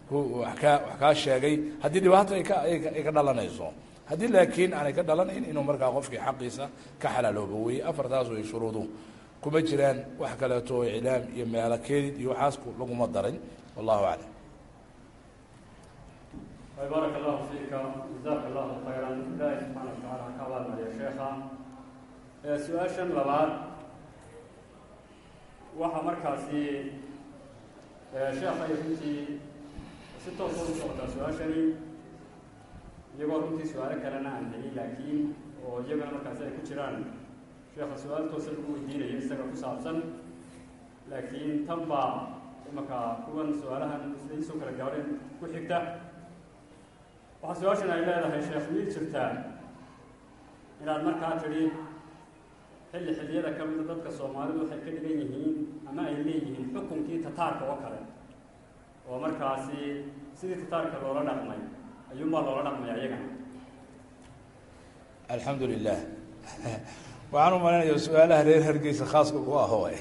ku wax kaa sheegay. Haddii dhibaato ay ka ay ka dhalanayso. Haddii laakiin aanay ka dhalanayn inuu markaa qofkii xaqiisa ka xalaaloobo weeye afartaas way shuruudu kuma jiraan wax kaleeto oo iclaam iyo meelo keedid iyo waxaas laguma darin. Wallahu aclam baarak allahu fiika jazaaka allahu khayran ilaahi subxaana wa tacala ka abaalmariya sheekha su'aashan labaad waxaa markaasi sheekha ay runtii si toosa u socotaa su'aashani iyagoo runtii su'aalo kalena aan helin laakiin oo iyagana markaasi ay ku jiraan sheekha su'aal toosa lagu weydiinayo isaga ku saabsan laakiin tan baa imaka kuwan su'aalahan siday isoo kala gaadheen ku xigta waxaa su'aashan ay leedahay sheekh miyay jirtaa inaad markaa tidhi xilli xilliyada ka mida dadka soomaalidu waxay ka dhigan yihiin ama ay leeyihiin xukunkii tataarka oo kale. Oo markaasi sidii tataarka loola dhaqmay ayuunbaa loola dhaqmaya iyagana alxamdu lilah waxaan u malaynayaa su'aalaha reer hargeysa khaaska ku ah waay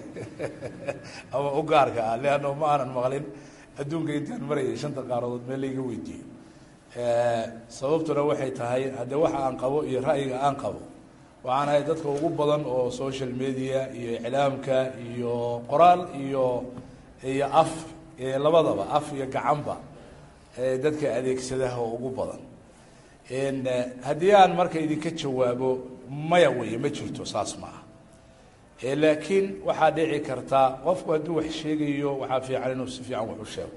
ama u gaarka ah leanno ma aanan maqlin. Adduunka intaan marayay shanta qaaradood meel layga weydiiyo sababtuna waxay tahay haddee waxa aan qabo iyo ra'yiga aan qabo waxaan ahay dadka ugu badan oo social media iyo iclaamka iyo qoraal iyo iyo af labadaba af iyo gacanba dadka adeegsada oo ugu badan. Haddii aan marka idinka jawaabo maya weeye ma jirto saas maaha laakiin waxaa dhici kartaa qofku hadduu wax sheegayo waxaa fiican inuu si fiican wax u sheego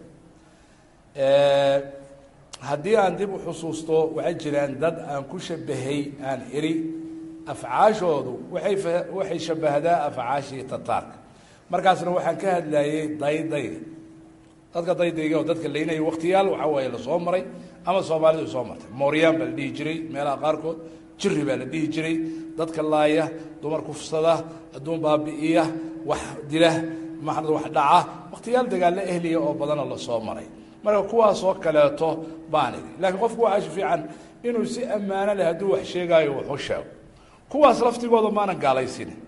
haddii aan dib u xusuusto waxay jiraan dad aan ku shabahay aan iri afcaashoodu waay waxay shabahdaa afcaashii tataarka markaasna waxaan ka hadlayay daydayga dadka daydayga oo dadka laynaya waktiyaal waxaa waaye la soo maray ama soomaalidu soo martay. Mooryaan baa la dhihi jiray meelaha qaarkood. Jiri baa la dhihi jiray. Dadka laaya dumar kufsada adduun baabi'iya wax dila maxad wax dhaca. Waktiyaal dagaallo ehliya oo badanoo la soo maray marka kuwaasoo kaleeto baan idhi laakiin qofku waxaa fiican inuu si ammaano leh hadduu wax sheegaayo waxu sheego. Kuwaas laftigooda maanan gaalaysiinin.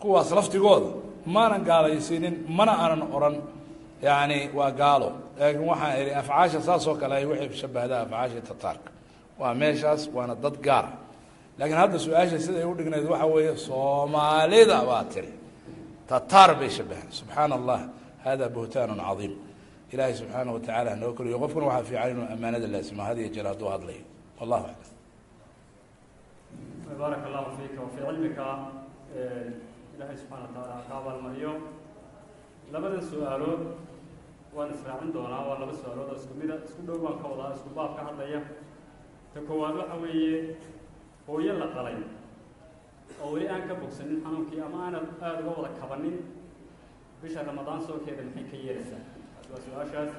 Kuwaas laftigooda maanan gaalaysiinin mana aanan oran. Yani waa gaalo. Laakiin waxaan idhi afcaasha saasoo kale ay waxay shabahdaa afcaasha tataarka waa meeshaas waana dad gaara laakiin hadda su'aasha siday u dhignayd waxa weeye soomaalida baa tiri. Tataar bay shabahaan subxaana allah hada buhtaanu cadiim ilaahay subxaana watacaala hanoo koriyo. Qofkuna waxaa fiican inuu ammaanada laasimo. Had iyo jeer hadduu hadlayo wallahu aclam. Baaraka allahu fiika wa fii cilmika. Ilaahay subxana wa tacaala ka abaalmariyo labadan su'aalood waan israacin doonaa. Waa laba su'aalood oo isku mida isku dhow baan ka wadaa isku baab ka hadlaya. Ta koowaad waxa weeye hooyo la qalay oo weli aan ka bogsanin xanuunkii ama aanad aada uga wada kabanin bisha ramadaan soonkeeda maxay ka yeelaysaa waa su'aashaas.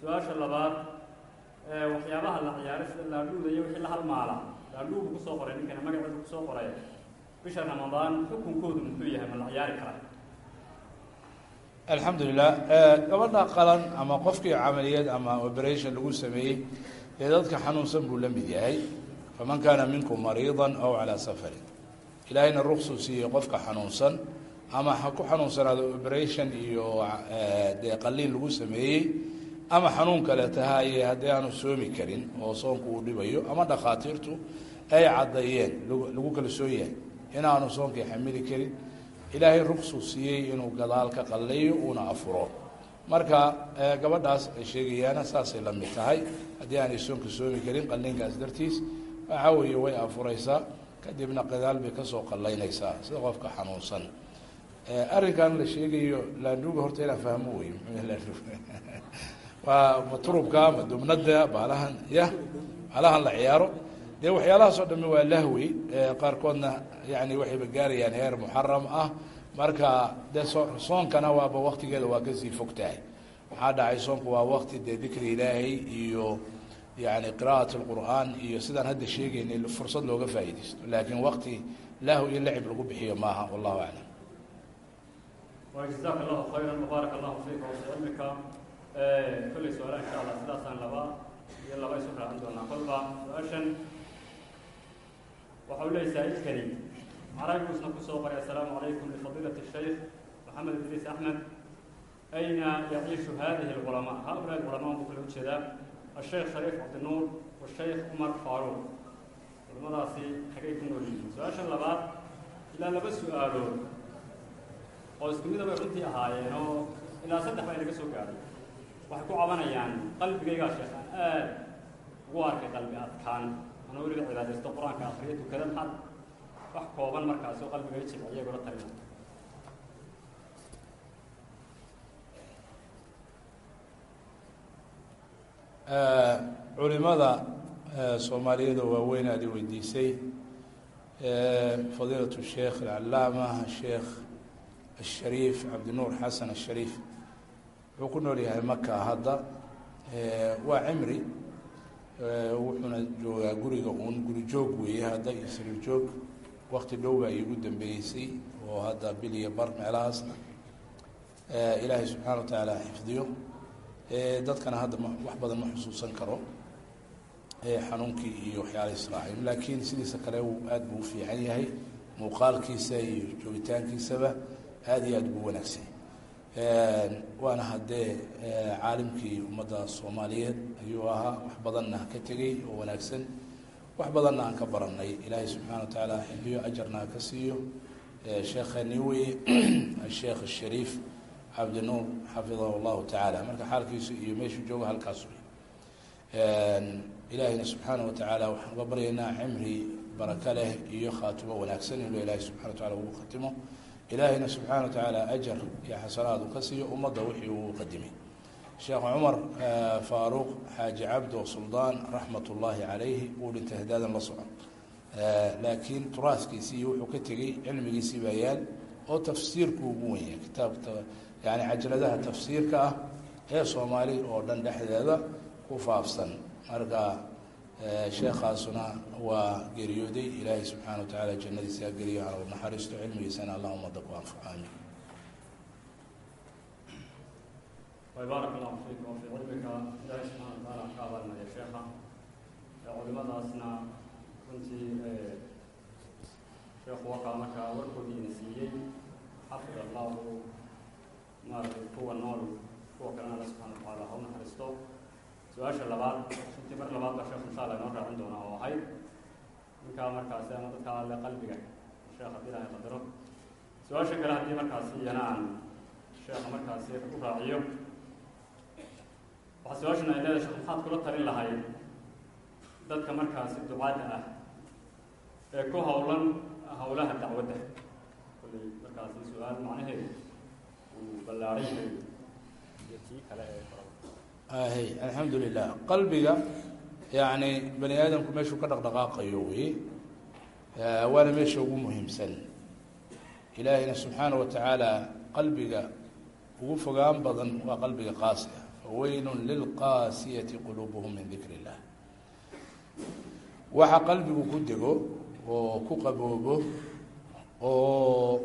Su'aasha labaad waxyaabaha la ciyaaray sida laadhuuda iyo wixii la halmaala laadhuu ku soo qoray ninkana magaceedu ku soo qoray. Bisha ramadaan xukunkoodu muxuu yahay ma la ciyaari karaa alxamdu lilah gabadha qalan ama qofkii camaliyad ama operation lagu sameeyey ee dadka xanuunsan buu la mid yahay. Faman kaana minkum mariida aw calaa safarin. Ilaahayna ruksuu siiyey qofka xanuunsan ama ha ku xanuunsanaado operation iyo dee qaliin lagu sameeyey ama xanuun kaleeta haye haddii aanu soomi karin oo soonku uu dhibayo ama dhakhaatiirtu ay caddeeyeen lagu kalsoon yahay inaanu soonkii xamili karin ilaahay ruksuu siiyey inuu gadaal ka qalleeyo uuna afuro. Marka gabadhaas ay sheegayaana saasay la mid tahay haddii aanay soonka soomi karin qalliinkaas dartiis waxaa weeye way afuraysaa kadibna gadaal bay ka soo qallaynaysaa sida qofka xanuunsan arrinkan la sheegayo laandhuuga horta inaan fahmo wey waa maturubka ma dubnada baalahan ya baalahan la ciyaaro. Dee waxyaalahaas oo dhami waa lahwi qaarkoodna yani waxayba gaarayaan heer muxaram ah. Marka dee so soonkana waaba waktigeeda waa ka sii fog tahay waxaa dhacay soonku waa wakti dee dikri ilaahay iyo yani qira'at lqur'aan iyo sidaan hadda sheegaynay fursad looga faa'iidaysto. Laakiin wakti lahwi iyo lacib lagu bixiyo maaha wallahu aclam allahu khayra wabaarak allahu fiika wa fii cilmika kolley su'aalaha insha allah sidaasaan laba. Iyo laba isu raacin doonaa kolba su'aashan waxa uu leeyahy saa-ilkani caraybusna ku soo qoray assalaamu calaykum lifadiilati shaykh maxamed idriis axmed ayna yaciishu hadihi alculamaa haulaa alculamaa buu kala u jeedaa. Asheekh shariif cabdinuur washeykh cumar faaruuq culamadaasi xagay ku nool yihiin. Su'aashan labaad. Ilaa laba su'aalood oo isku mida bay runtii ahaayeen oo ilaa saddex baa inaga soo gaadhay waxay ku cabanayaan qalbigaygaa sheekh aad ugu arkay qalbi adkaan. Anoo weliga cibaadaysto qur'aanka akriyo tukada maxaad wax kooban markaasi oo qalbiga jilciya gula talina culimada soomaaliyada waaweyn aad weydiisay. Fadiilat sheekh alcalaama sheekh ashariif cabdinuur xasan ashariif wuxuu ku nool yahay maka hadda waa cimri wuxuuna joogaa guriga uun guri joog weeye hadda iyo sariir joog. Wakti iigu dambeeysay oo hadda bil iyo bar meelahaasna ilaahay subxaana wa tacaala xifdiyo. Dadkana hadda wax badan ma xusuusan karo xanuunkii iyo waxyaala israacin laakiin sidiisa kale aad buu u fiican yahay muuqaalkiisa iyo joogitaankiisaba aada iyo aad buu wanaagsan waana haddee caalimkii ummadda soomaaliyeed ayuu ahaa wax badanna ka tegey oo wanaagsan. Wax badanna aan ka baranay ilaahay subxaana wa tacaala xiliyo ajarna ka siiyo. Sheekhani weye asheekh ashariif cabdinuur xafidahu llahu tacaala. Marka xaalkiisu iyo meeshuu joogo halkaas ilaahayna subxaana wa tacaala waxaan uga baryaynaa cimri baraka leh iyo khaatumo wanaagsan inuu ilaahay subxana wa tacala ugu khatimo ilaahayna subxaana wa tacaala ajar iyo xasanaad uu ka siiyo ummadda wixii uu qadimay. Sheekh cumar faaruuq xaaji cabdo suldaan raxmat ullaahi calayhi uu dhintay hadaadan la socon. Laakiin turaaskiisii iyo wuxuu ka tegey cilmigiisii baa yaal oo tafsiirku ugu wenya kitaabka yani cajaladaha tafsiirka ah ee soomaali oo dhan dhexdeeda ku faafsan. Marka sheekhaasuna waa geeriyooday. Ilaahay subxaana wa tacaala jannadiisa geliyo hana naxariisto cilmigiisana allah ummadda ku anfaco aamin. Baarak allahu fiik oo fii cilmika. Ilaahay subxana wa tacaala ka abaalmariya sheekha. Culimadaasna runtii sheekhu wakaa markaa warkoodiina siiyey. Xafid allahu maaragtay kuwa nool kuwa kalena alla subxana wa tacaala ha u naxariisto su'aasha labaad runtii mar labaad baa sheekhu insha allah inoo raacin doonaa oo ahayd ninkaa markaasi ama dadka alle qalbiga sheekh haddii ilahay qadaro su'aasha kale haddii markaasi iyana sheekha markaasi u raaciyo waxaa su'aashan ay leedahay sheekh maxaad kula talin lahayd dadka markaasi ducaadda ah ee ku howlan howlaha dacwadda kolley markaasi su'aal macnaheedu uu ballaaran yahay iyo tii kale ee alxamdu lilah qalbiga yani bani aadamku meeshuu ka dhaqdhaqaaqayo wey waana meesha ugu muhiimsan. Ilaahayna subxaana wa tacaala qalbiga ugu fogaan badan waa qalbiga qaasiga. Faweynun lilqaasiyati quluubuhum min dikr illah waxa qalbigu ku dego oo ku qaboobo oo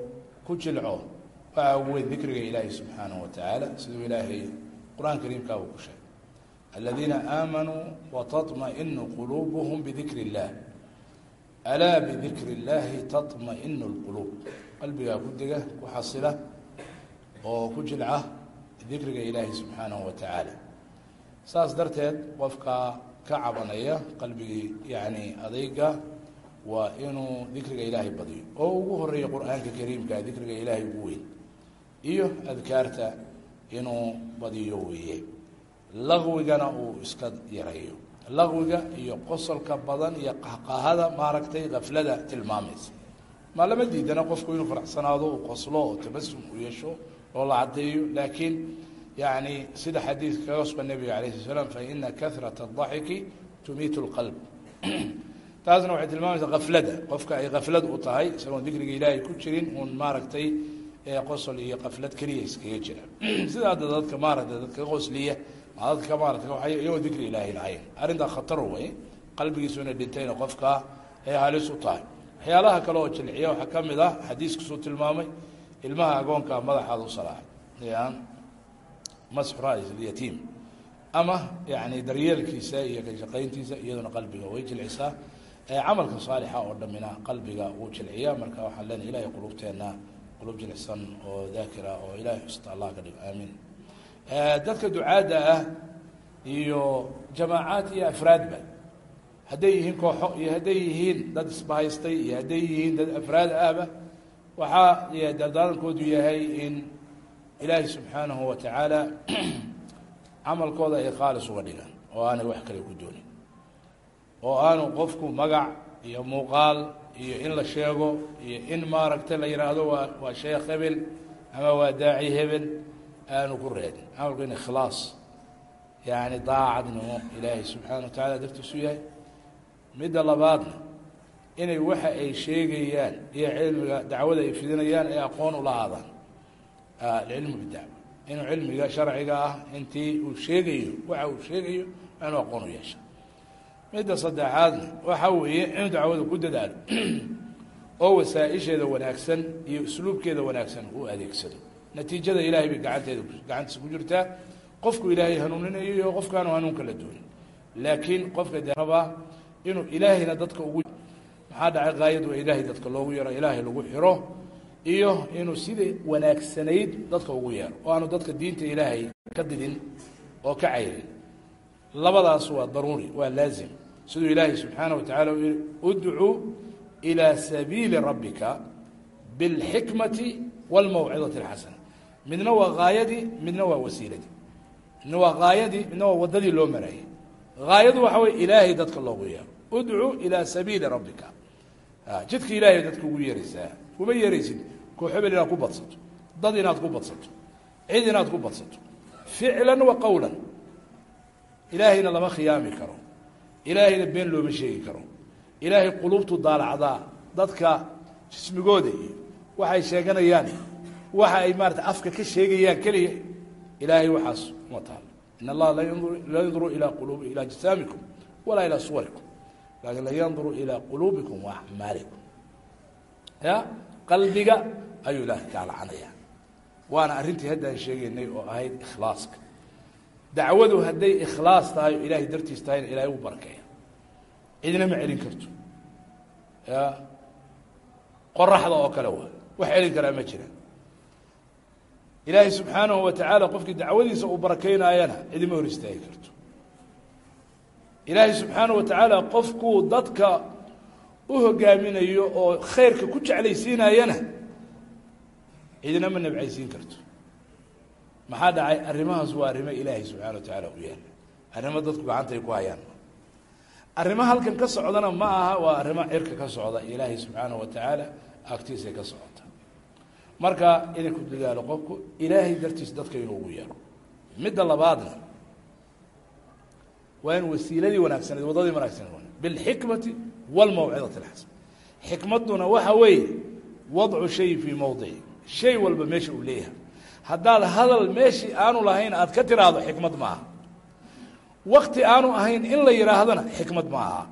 ku jilco waxa weyn dikriga ilaahi subxaanaه wa tacaala siduu ilaahay qur'aan kariimkaa uu ku sheegay aladiina aamanuu wataطmaئnu quluubuhm bidikri اllah alaa bidikri اllahi taطmaئnu اlquluub qalbigaa ku dega ku xasila oo ku jilca dikriga ilaahi subxaanaه wa tacaala saas darteed qofka ka cabanaya qalbigii yani adayga waa inuu dikriga ilaahay badiyo oo ugu horeeya qur-aanka kariimka dikriga ilaahay ugu weyn iyo adkaarta inuu badiyo weeye laqwigana uu iska yareeyo. Laqwiga iyo qosolka badan iyo qahqahada maaragtay kaflada tilmaamaysa. Ma lama diidana qofku inuu faraxsanaado uu qoslo oo tabasum u yeesho oo la caddeeyo laakiin yani sida xadiidka kaga sugan nebiga alayh slat slam faina kahrata اdaxiki tumiitu اlqalb taasna waxay tilmaamaysaa kaflada qofka ay kaflad u tahay isagoon dikriga ilaahay ku jirin uun maaragtay qosol iyo kaflad keliya iskaga jira. Sida hadda dadka maaragtay dadka qosliya dadka maarata iyagoo dikri ilaahay lahayn. Arrintaa khatar wey qalbigiisuna dhintayna qofka ay halis u tahay. Waxyaalaha kale oo jilciya waxaa ka mid ah xadiiskusuu tilmaamay ilmaha agoonka madaxaada u salaaxay. Masxu rais ama yani daryeelkiisa iyo ka shaqayntiisa iyaduna qalbiga way jilcisaa camalka saalixa oo dhamina qalbiga wuu jilciya. Marka waxaan leenahay ilahay qulubteena qulub jilicsan oo daakira oo ilahay xusta allah ka dhigo. Aamiin dadka ducaadda ah iyo jamaacaad iyo afraadba hadday yihiin kooxo iyo hadday yihiin dad isbahaystay iyo hadday yihiin dad afraad ahba waxaa dardaarankoodu yahay in ilaahay subxaanahu wa tacaala camalkooda ay khaalis uga dhigaan oo aanay wax kale ku doonin. Oo aanu qofku magac iyo muuqaal iyo in la sheego iyo in maaragtay la yidhaahdo waa waa sheekh hebel ama waa daaci hebel aanu ku raadin camalku in ikhlaas. Yani daacadnimo ilaahay subxaana wa tacaala dartiisu yahay. Midda labaadna inay waxa ay sheegayaan iyo cilmiga dacwada ay fidinayaan ay aqoon ulahaadaan alcilmu bidacwa inuu cilmiga sharciga ah intii uu sheegayo waxa uu sheegayo inuu aqoon u yeesha midda saddexaadna waxa weeye inuu dacwada ku dadaalo oo wasaa-isheeda wanaagsan iyo usluubkeeda wanaagsan uu adeegsado natiijada ilahay bay gacanteeda gacantiisa ku jirtaa qofku ilaahay hanuuninayo iyo qofkaanu hanuunka la doonin laakiin qofka de rabaa inuu ilaahayna dadka ugu maxaa dhacay kaayad waa ilaahay dadka loogu yaro ilaahay lagu xiro iyo inuu sida wanaagsanayd dadka ugu yeero oo aanu dadka diinta ilaahay ka didin oo ka cayrin labadaas waa daruuri waa laazim siduu ilaahay subxaana wa tacala u yihi udcuu ilى sabiili rabbika biاlxikmati wاlmawcidati اlxasana midna waa gaayadii midna waa wasiiladii. Midna waa gaayadii midna waa wadadii loo marayay gaayadu waxa weye ilaahay dadka loogu yeero. Udcu ilaa sabiili rabbika. Jidka ilaahay dadka ugu yeeraysaa kuma yeeraysid koo hebel inaad ku badsato. Dad inaad ku badsato. Cid inaad ku badsato. Ficlan wa qowlan ilaahayna lama khiyaami karo. Ilaahayna been looma sheegi karo. Ilaahay qulubtu daalacdaa. Dadka jismigooda iyo waxay sheeganayaan waxa ay maarata afka ka sheegayaan keliya ilaahay waxaas uma taalo in allaha la yanduru ilaa qulubi ilaa jisaamikum walaa ilaa suwarikum. Laakin la yanduru ilaa quluubikum wa acmaalikum ya qalbiga ayuu ilaahay kaa lacanaya waana arrintii haddaan sheegaynay oo ahayd ikhlaaska. Dacwadu hadday ikhlaas tahay ilaahay dartiis tahayna ilaahay u barkeeya cidina ma celin karto. Ya qoraxda oo kale waa. Wax celin karaa ma jiraan ilaahay subxaanahu wa tacaala qofkii dacwadiisa uu barakeynaayana cidima hor istaagi karto. Ilaahay subxaanahu wa tacaala qofkuu dadka u hogaaminayo oo khayrka ku jeclaysiinayana cidina ma nabcaysiin karto. Maxaa dhacay? Arrimahaas waa arrimo ilaahay subxana wa tacaala u yaalla arrimo dadku gacantay ku hayaan. Arrimo halkan ka socdana ma aha waa arrimo cirka ka socda. Ilaahay subxaanahu wa tacaala agtiisay ka socota marka inay ku dadaalo qofku ilaahay dartiis dadka inuu ugu yeero. Midda labaadna waa in wasiiladii wanaagsaneed waddadii wanaagsaneed bilxikmati walmawcidati alxasan xikmadduna waxa weeye wadcu shay fii mowdici shay walba meesha uu leeyahay. Haddaad hadal meeshii aanu lahayn aad ka tiraahdo xikmad ma aha. Wakti aanu ahayn in la yidhaahdona xikmad ma aha.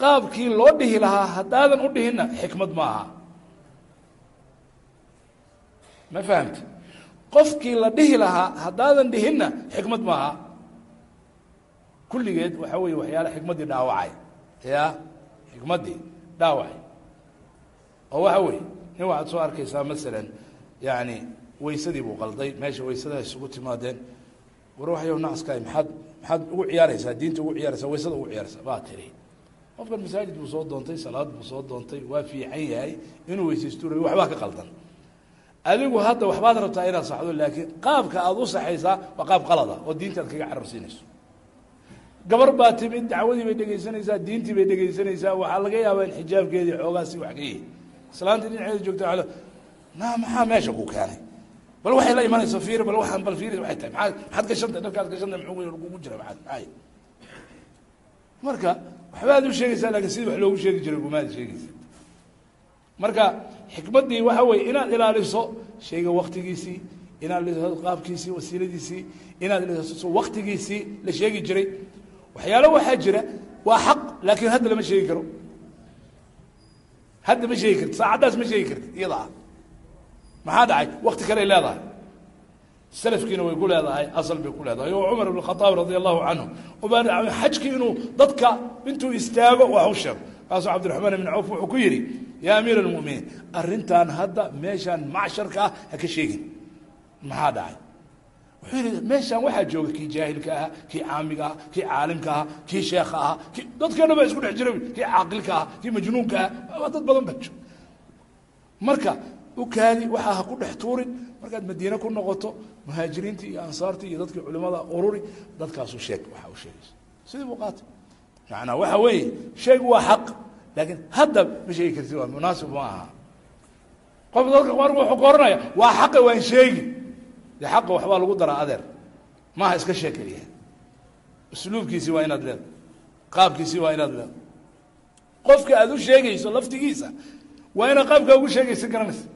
Qaabkii loo dhihi lahaa haddaadan u dhihinna xikmad ma aha ma fahamti? Qofkii la dhihi lahaa haddaadan dhihinna xikmad ma aha kulligeed waxa weeye waxyaala xikmaddii dhaawacay. Ya xikmaddii dhaawacay. Oo waxa weeye nin waxaad soo arkaysaa masalan yani waysadii buu qalday meesha waysada isugu timaadeen. War waxyow nacaskaay maxaad maxaad ugu ciyaaraysaa diinta ugu ciyaaraysaa waysada ugu ciyaaraysaa? Baa tiri. Qofkan masaajid buu soo doontay salaad buu soo doontay waa fiican yahay inuu weysaystu rabi waxbaa ka qaldan adigu hadda waxbaad rabtaa inaad saxdo laakiin qaabka aada u saxaysaa waa qaab qalada oo diinta aad kaga cararsiinayso gabar baa timid dacwadii bay dhegaysanaysaa diintii bay dhegaysanaysaa. Waxaa laga yaabaa in xijaabkeedii xoogaasi wax ka yihi islaantii dhinaceeda joogta na maxaa meesha ku keenay? Bal waxay la imanaysa fiir bal waxaan bal fiir waxay tahay. Maxaad maxaad gashantay dharkaad gashantay muxuu kugu jira maxaad maxay marka waxbaad u sheegaysaa laakiin sidii wax loogu sheegi jiray gumaad sheegaysa. Marka xikmaddii waxa weeye inaad ilaaliso shayga waktigiisii inaad ilaaliso qaabkiisii wasiiladiisii inaad ilaaliso waktigiisii la sheegi jiray. Waxyaalo waxaa jira waa xaq laakiin hadda lama sheegi karo. Hadda ma sheegi karti saacaddaas ma sheegi karti iyada ah. Maxaa dhacay? Wakti kaley leedahay. Salafkiina way ku leedahay asal bay ku leedahay. Oo cumar ibn khataab radi allahu canhu ubaa xajkii inuu dadka intuu istaago wax u sheego kaasuu cabdiraxmaan ibn cawf wuxuu ku yidhi yaa amiir almuminiin arrintan hadda meeshaan macsharka ah ha ka sheegin. Maxaa dhacay? Wuxuu yihi meeshaan waxaa jooga kii jaahilka ahaa kii caamiga aha kii caalimka ahaa kii sheekha ahaa ki dadkeena baa isku dhex jira kii caaqilka ahaa kii majnuunka waa dad badan baa jooga. Marka ukaadi waxaa ha ku dhex tuurin markaad madiine ku noqoto muhaajiriintii iyo ansaartii iyo dadkii culimada ururi dadkaasu sheeg waxa u sheegayso sidii buu qaatay. Macnaa waxa weeye sheegu waa xaq laakiin hadda ma sheegi karti waa munaasib ma aha. Qof dadka marku wuxuu ka oranaya waa xaqa waan sheegi. Dee xaqa waxbaa lagu daraa adeer. Maaha iska sheekeliya usluubkiisii waa inaad leedahay. Qaabkiisii waa inaad leedahay. Qofka aada u sheegayso laftigiisa waa inaad qaabkaa ugu sheegaysa garanaysa.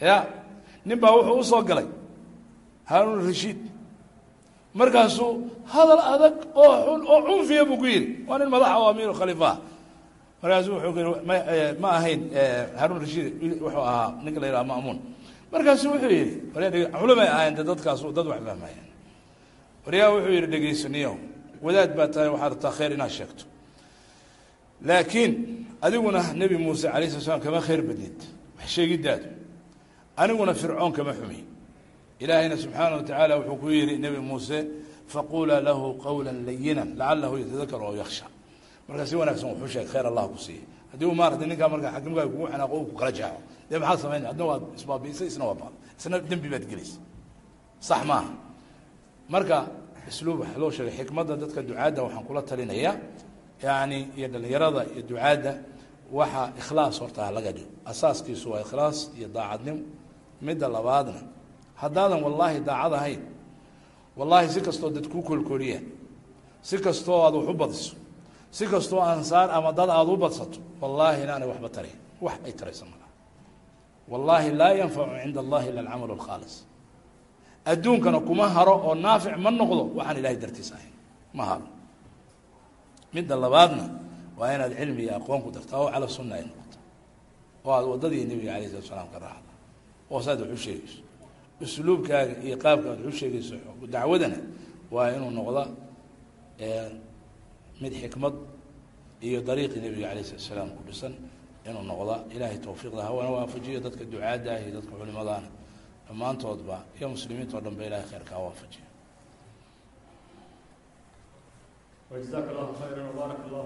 Ya nin baa wuxuu u soo galay haaruun rashiid. Markaasuu hadal adag oo xun oo cunfiya buu ku yidhi waa nin madaxa oo amiir khaliifaha markaasuu wuxuu ku yidhi ma ahayn haaruun rashiid wuxuu ahaa ninka la yidhaha ma'muun. Markaasuu wuxuu yidhi culamay ahayn de dadkaasu dad wax fahmayaan waryaa wuxuu yidhi dhegaysaniyow wadaad baa tahay waxaad rabtaa khayr inaad sheegto. Laakiin adiguna nebi muuse alayh sala slam kama khayr badnid wax sheegidaadu aniguna fircoon kama xumi. Ilaahayna subxaana wa tacaala wuxuu ku yihi nebi muuse faqulaa lahu qawla layina lacalahu yatadakar oo yaksha marka si wanaagsan wuxuu sheegay khayr allah ku siiyey. Haddii u maarata ninkaa marka xakimkaa kugu xanaaqo u ku kala jeexo dee maxaad samaynay adna waad isbaabiisay isna waa baad isna dembi baad gelaysa sax maaha marka isluub wax loo sheegay xikmadda dadka ducaadda waxaan kula talinayaa. Yani iyo dhalinyarada iyo ducaadda waxa ikhlaas horta ha laga dhigo. Asaaskiisu waa ikhlaas iyo daacadnimo. Midda labaadna haddaadan wallaahi daacad ahayn wallaahi si kastoo dad kuu koolkooliyaan si kastoo aad wax u badiso si kastoo ansaar ama dad aada u badsato wallaahi inaanay waxba tarayn wax ay taraysa malaha wallaahi laa yanfacu cinda allahi ila alcamalu alkhaalis. Adduunkana kuma haro oo naafic ma noqdo waxaan ilahay dartiis ahayn. Ma haro. Midda labaadna waa inaad cilmi iyo aqoon ku dartaa oo cala sunna ay noqoto. Oo aada waddadii nebiga alayh salatu salaam ka raacda. Oo saad wax u sheegayso. Usluubkaaga iyo qaabka aad wax u sheegayso dacwadana waa inuu noqda mid xikmad iyo dariiqii nebiga alayh salatu salaam ku dhisan inuu noqda ilaahay tawfiiqda hawana waafajiyo dadka ducaadda ah iyo dadka culimadaana. Dhammaantoodba iyo muslimiinta o dhan ba ilahay kheyrka ha waafajiyo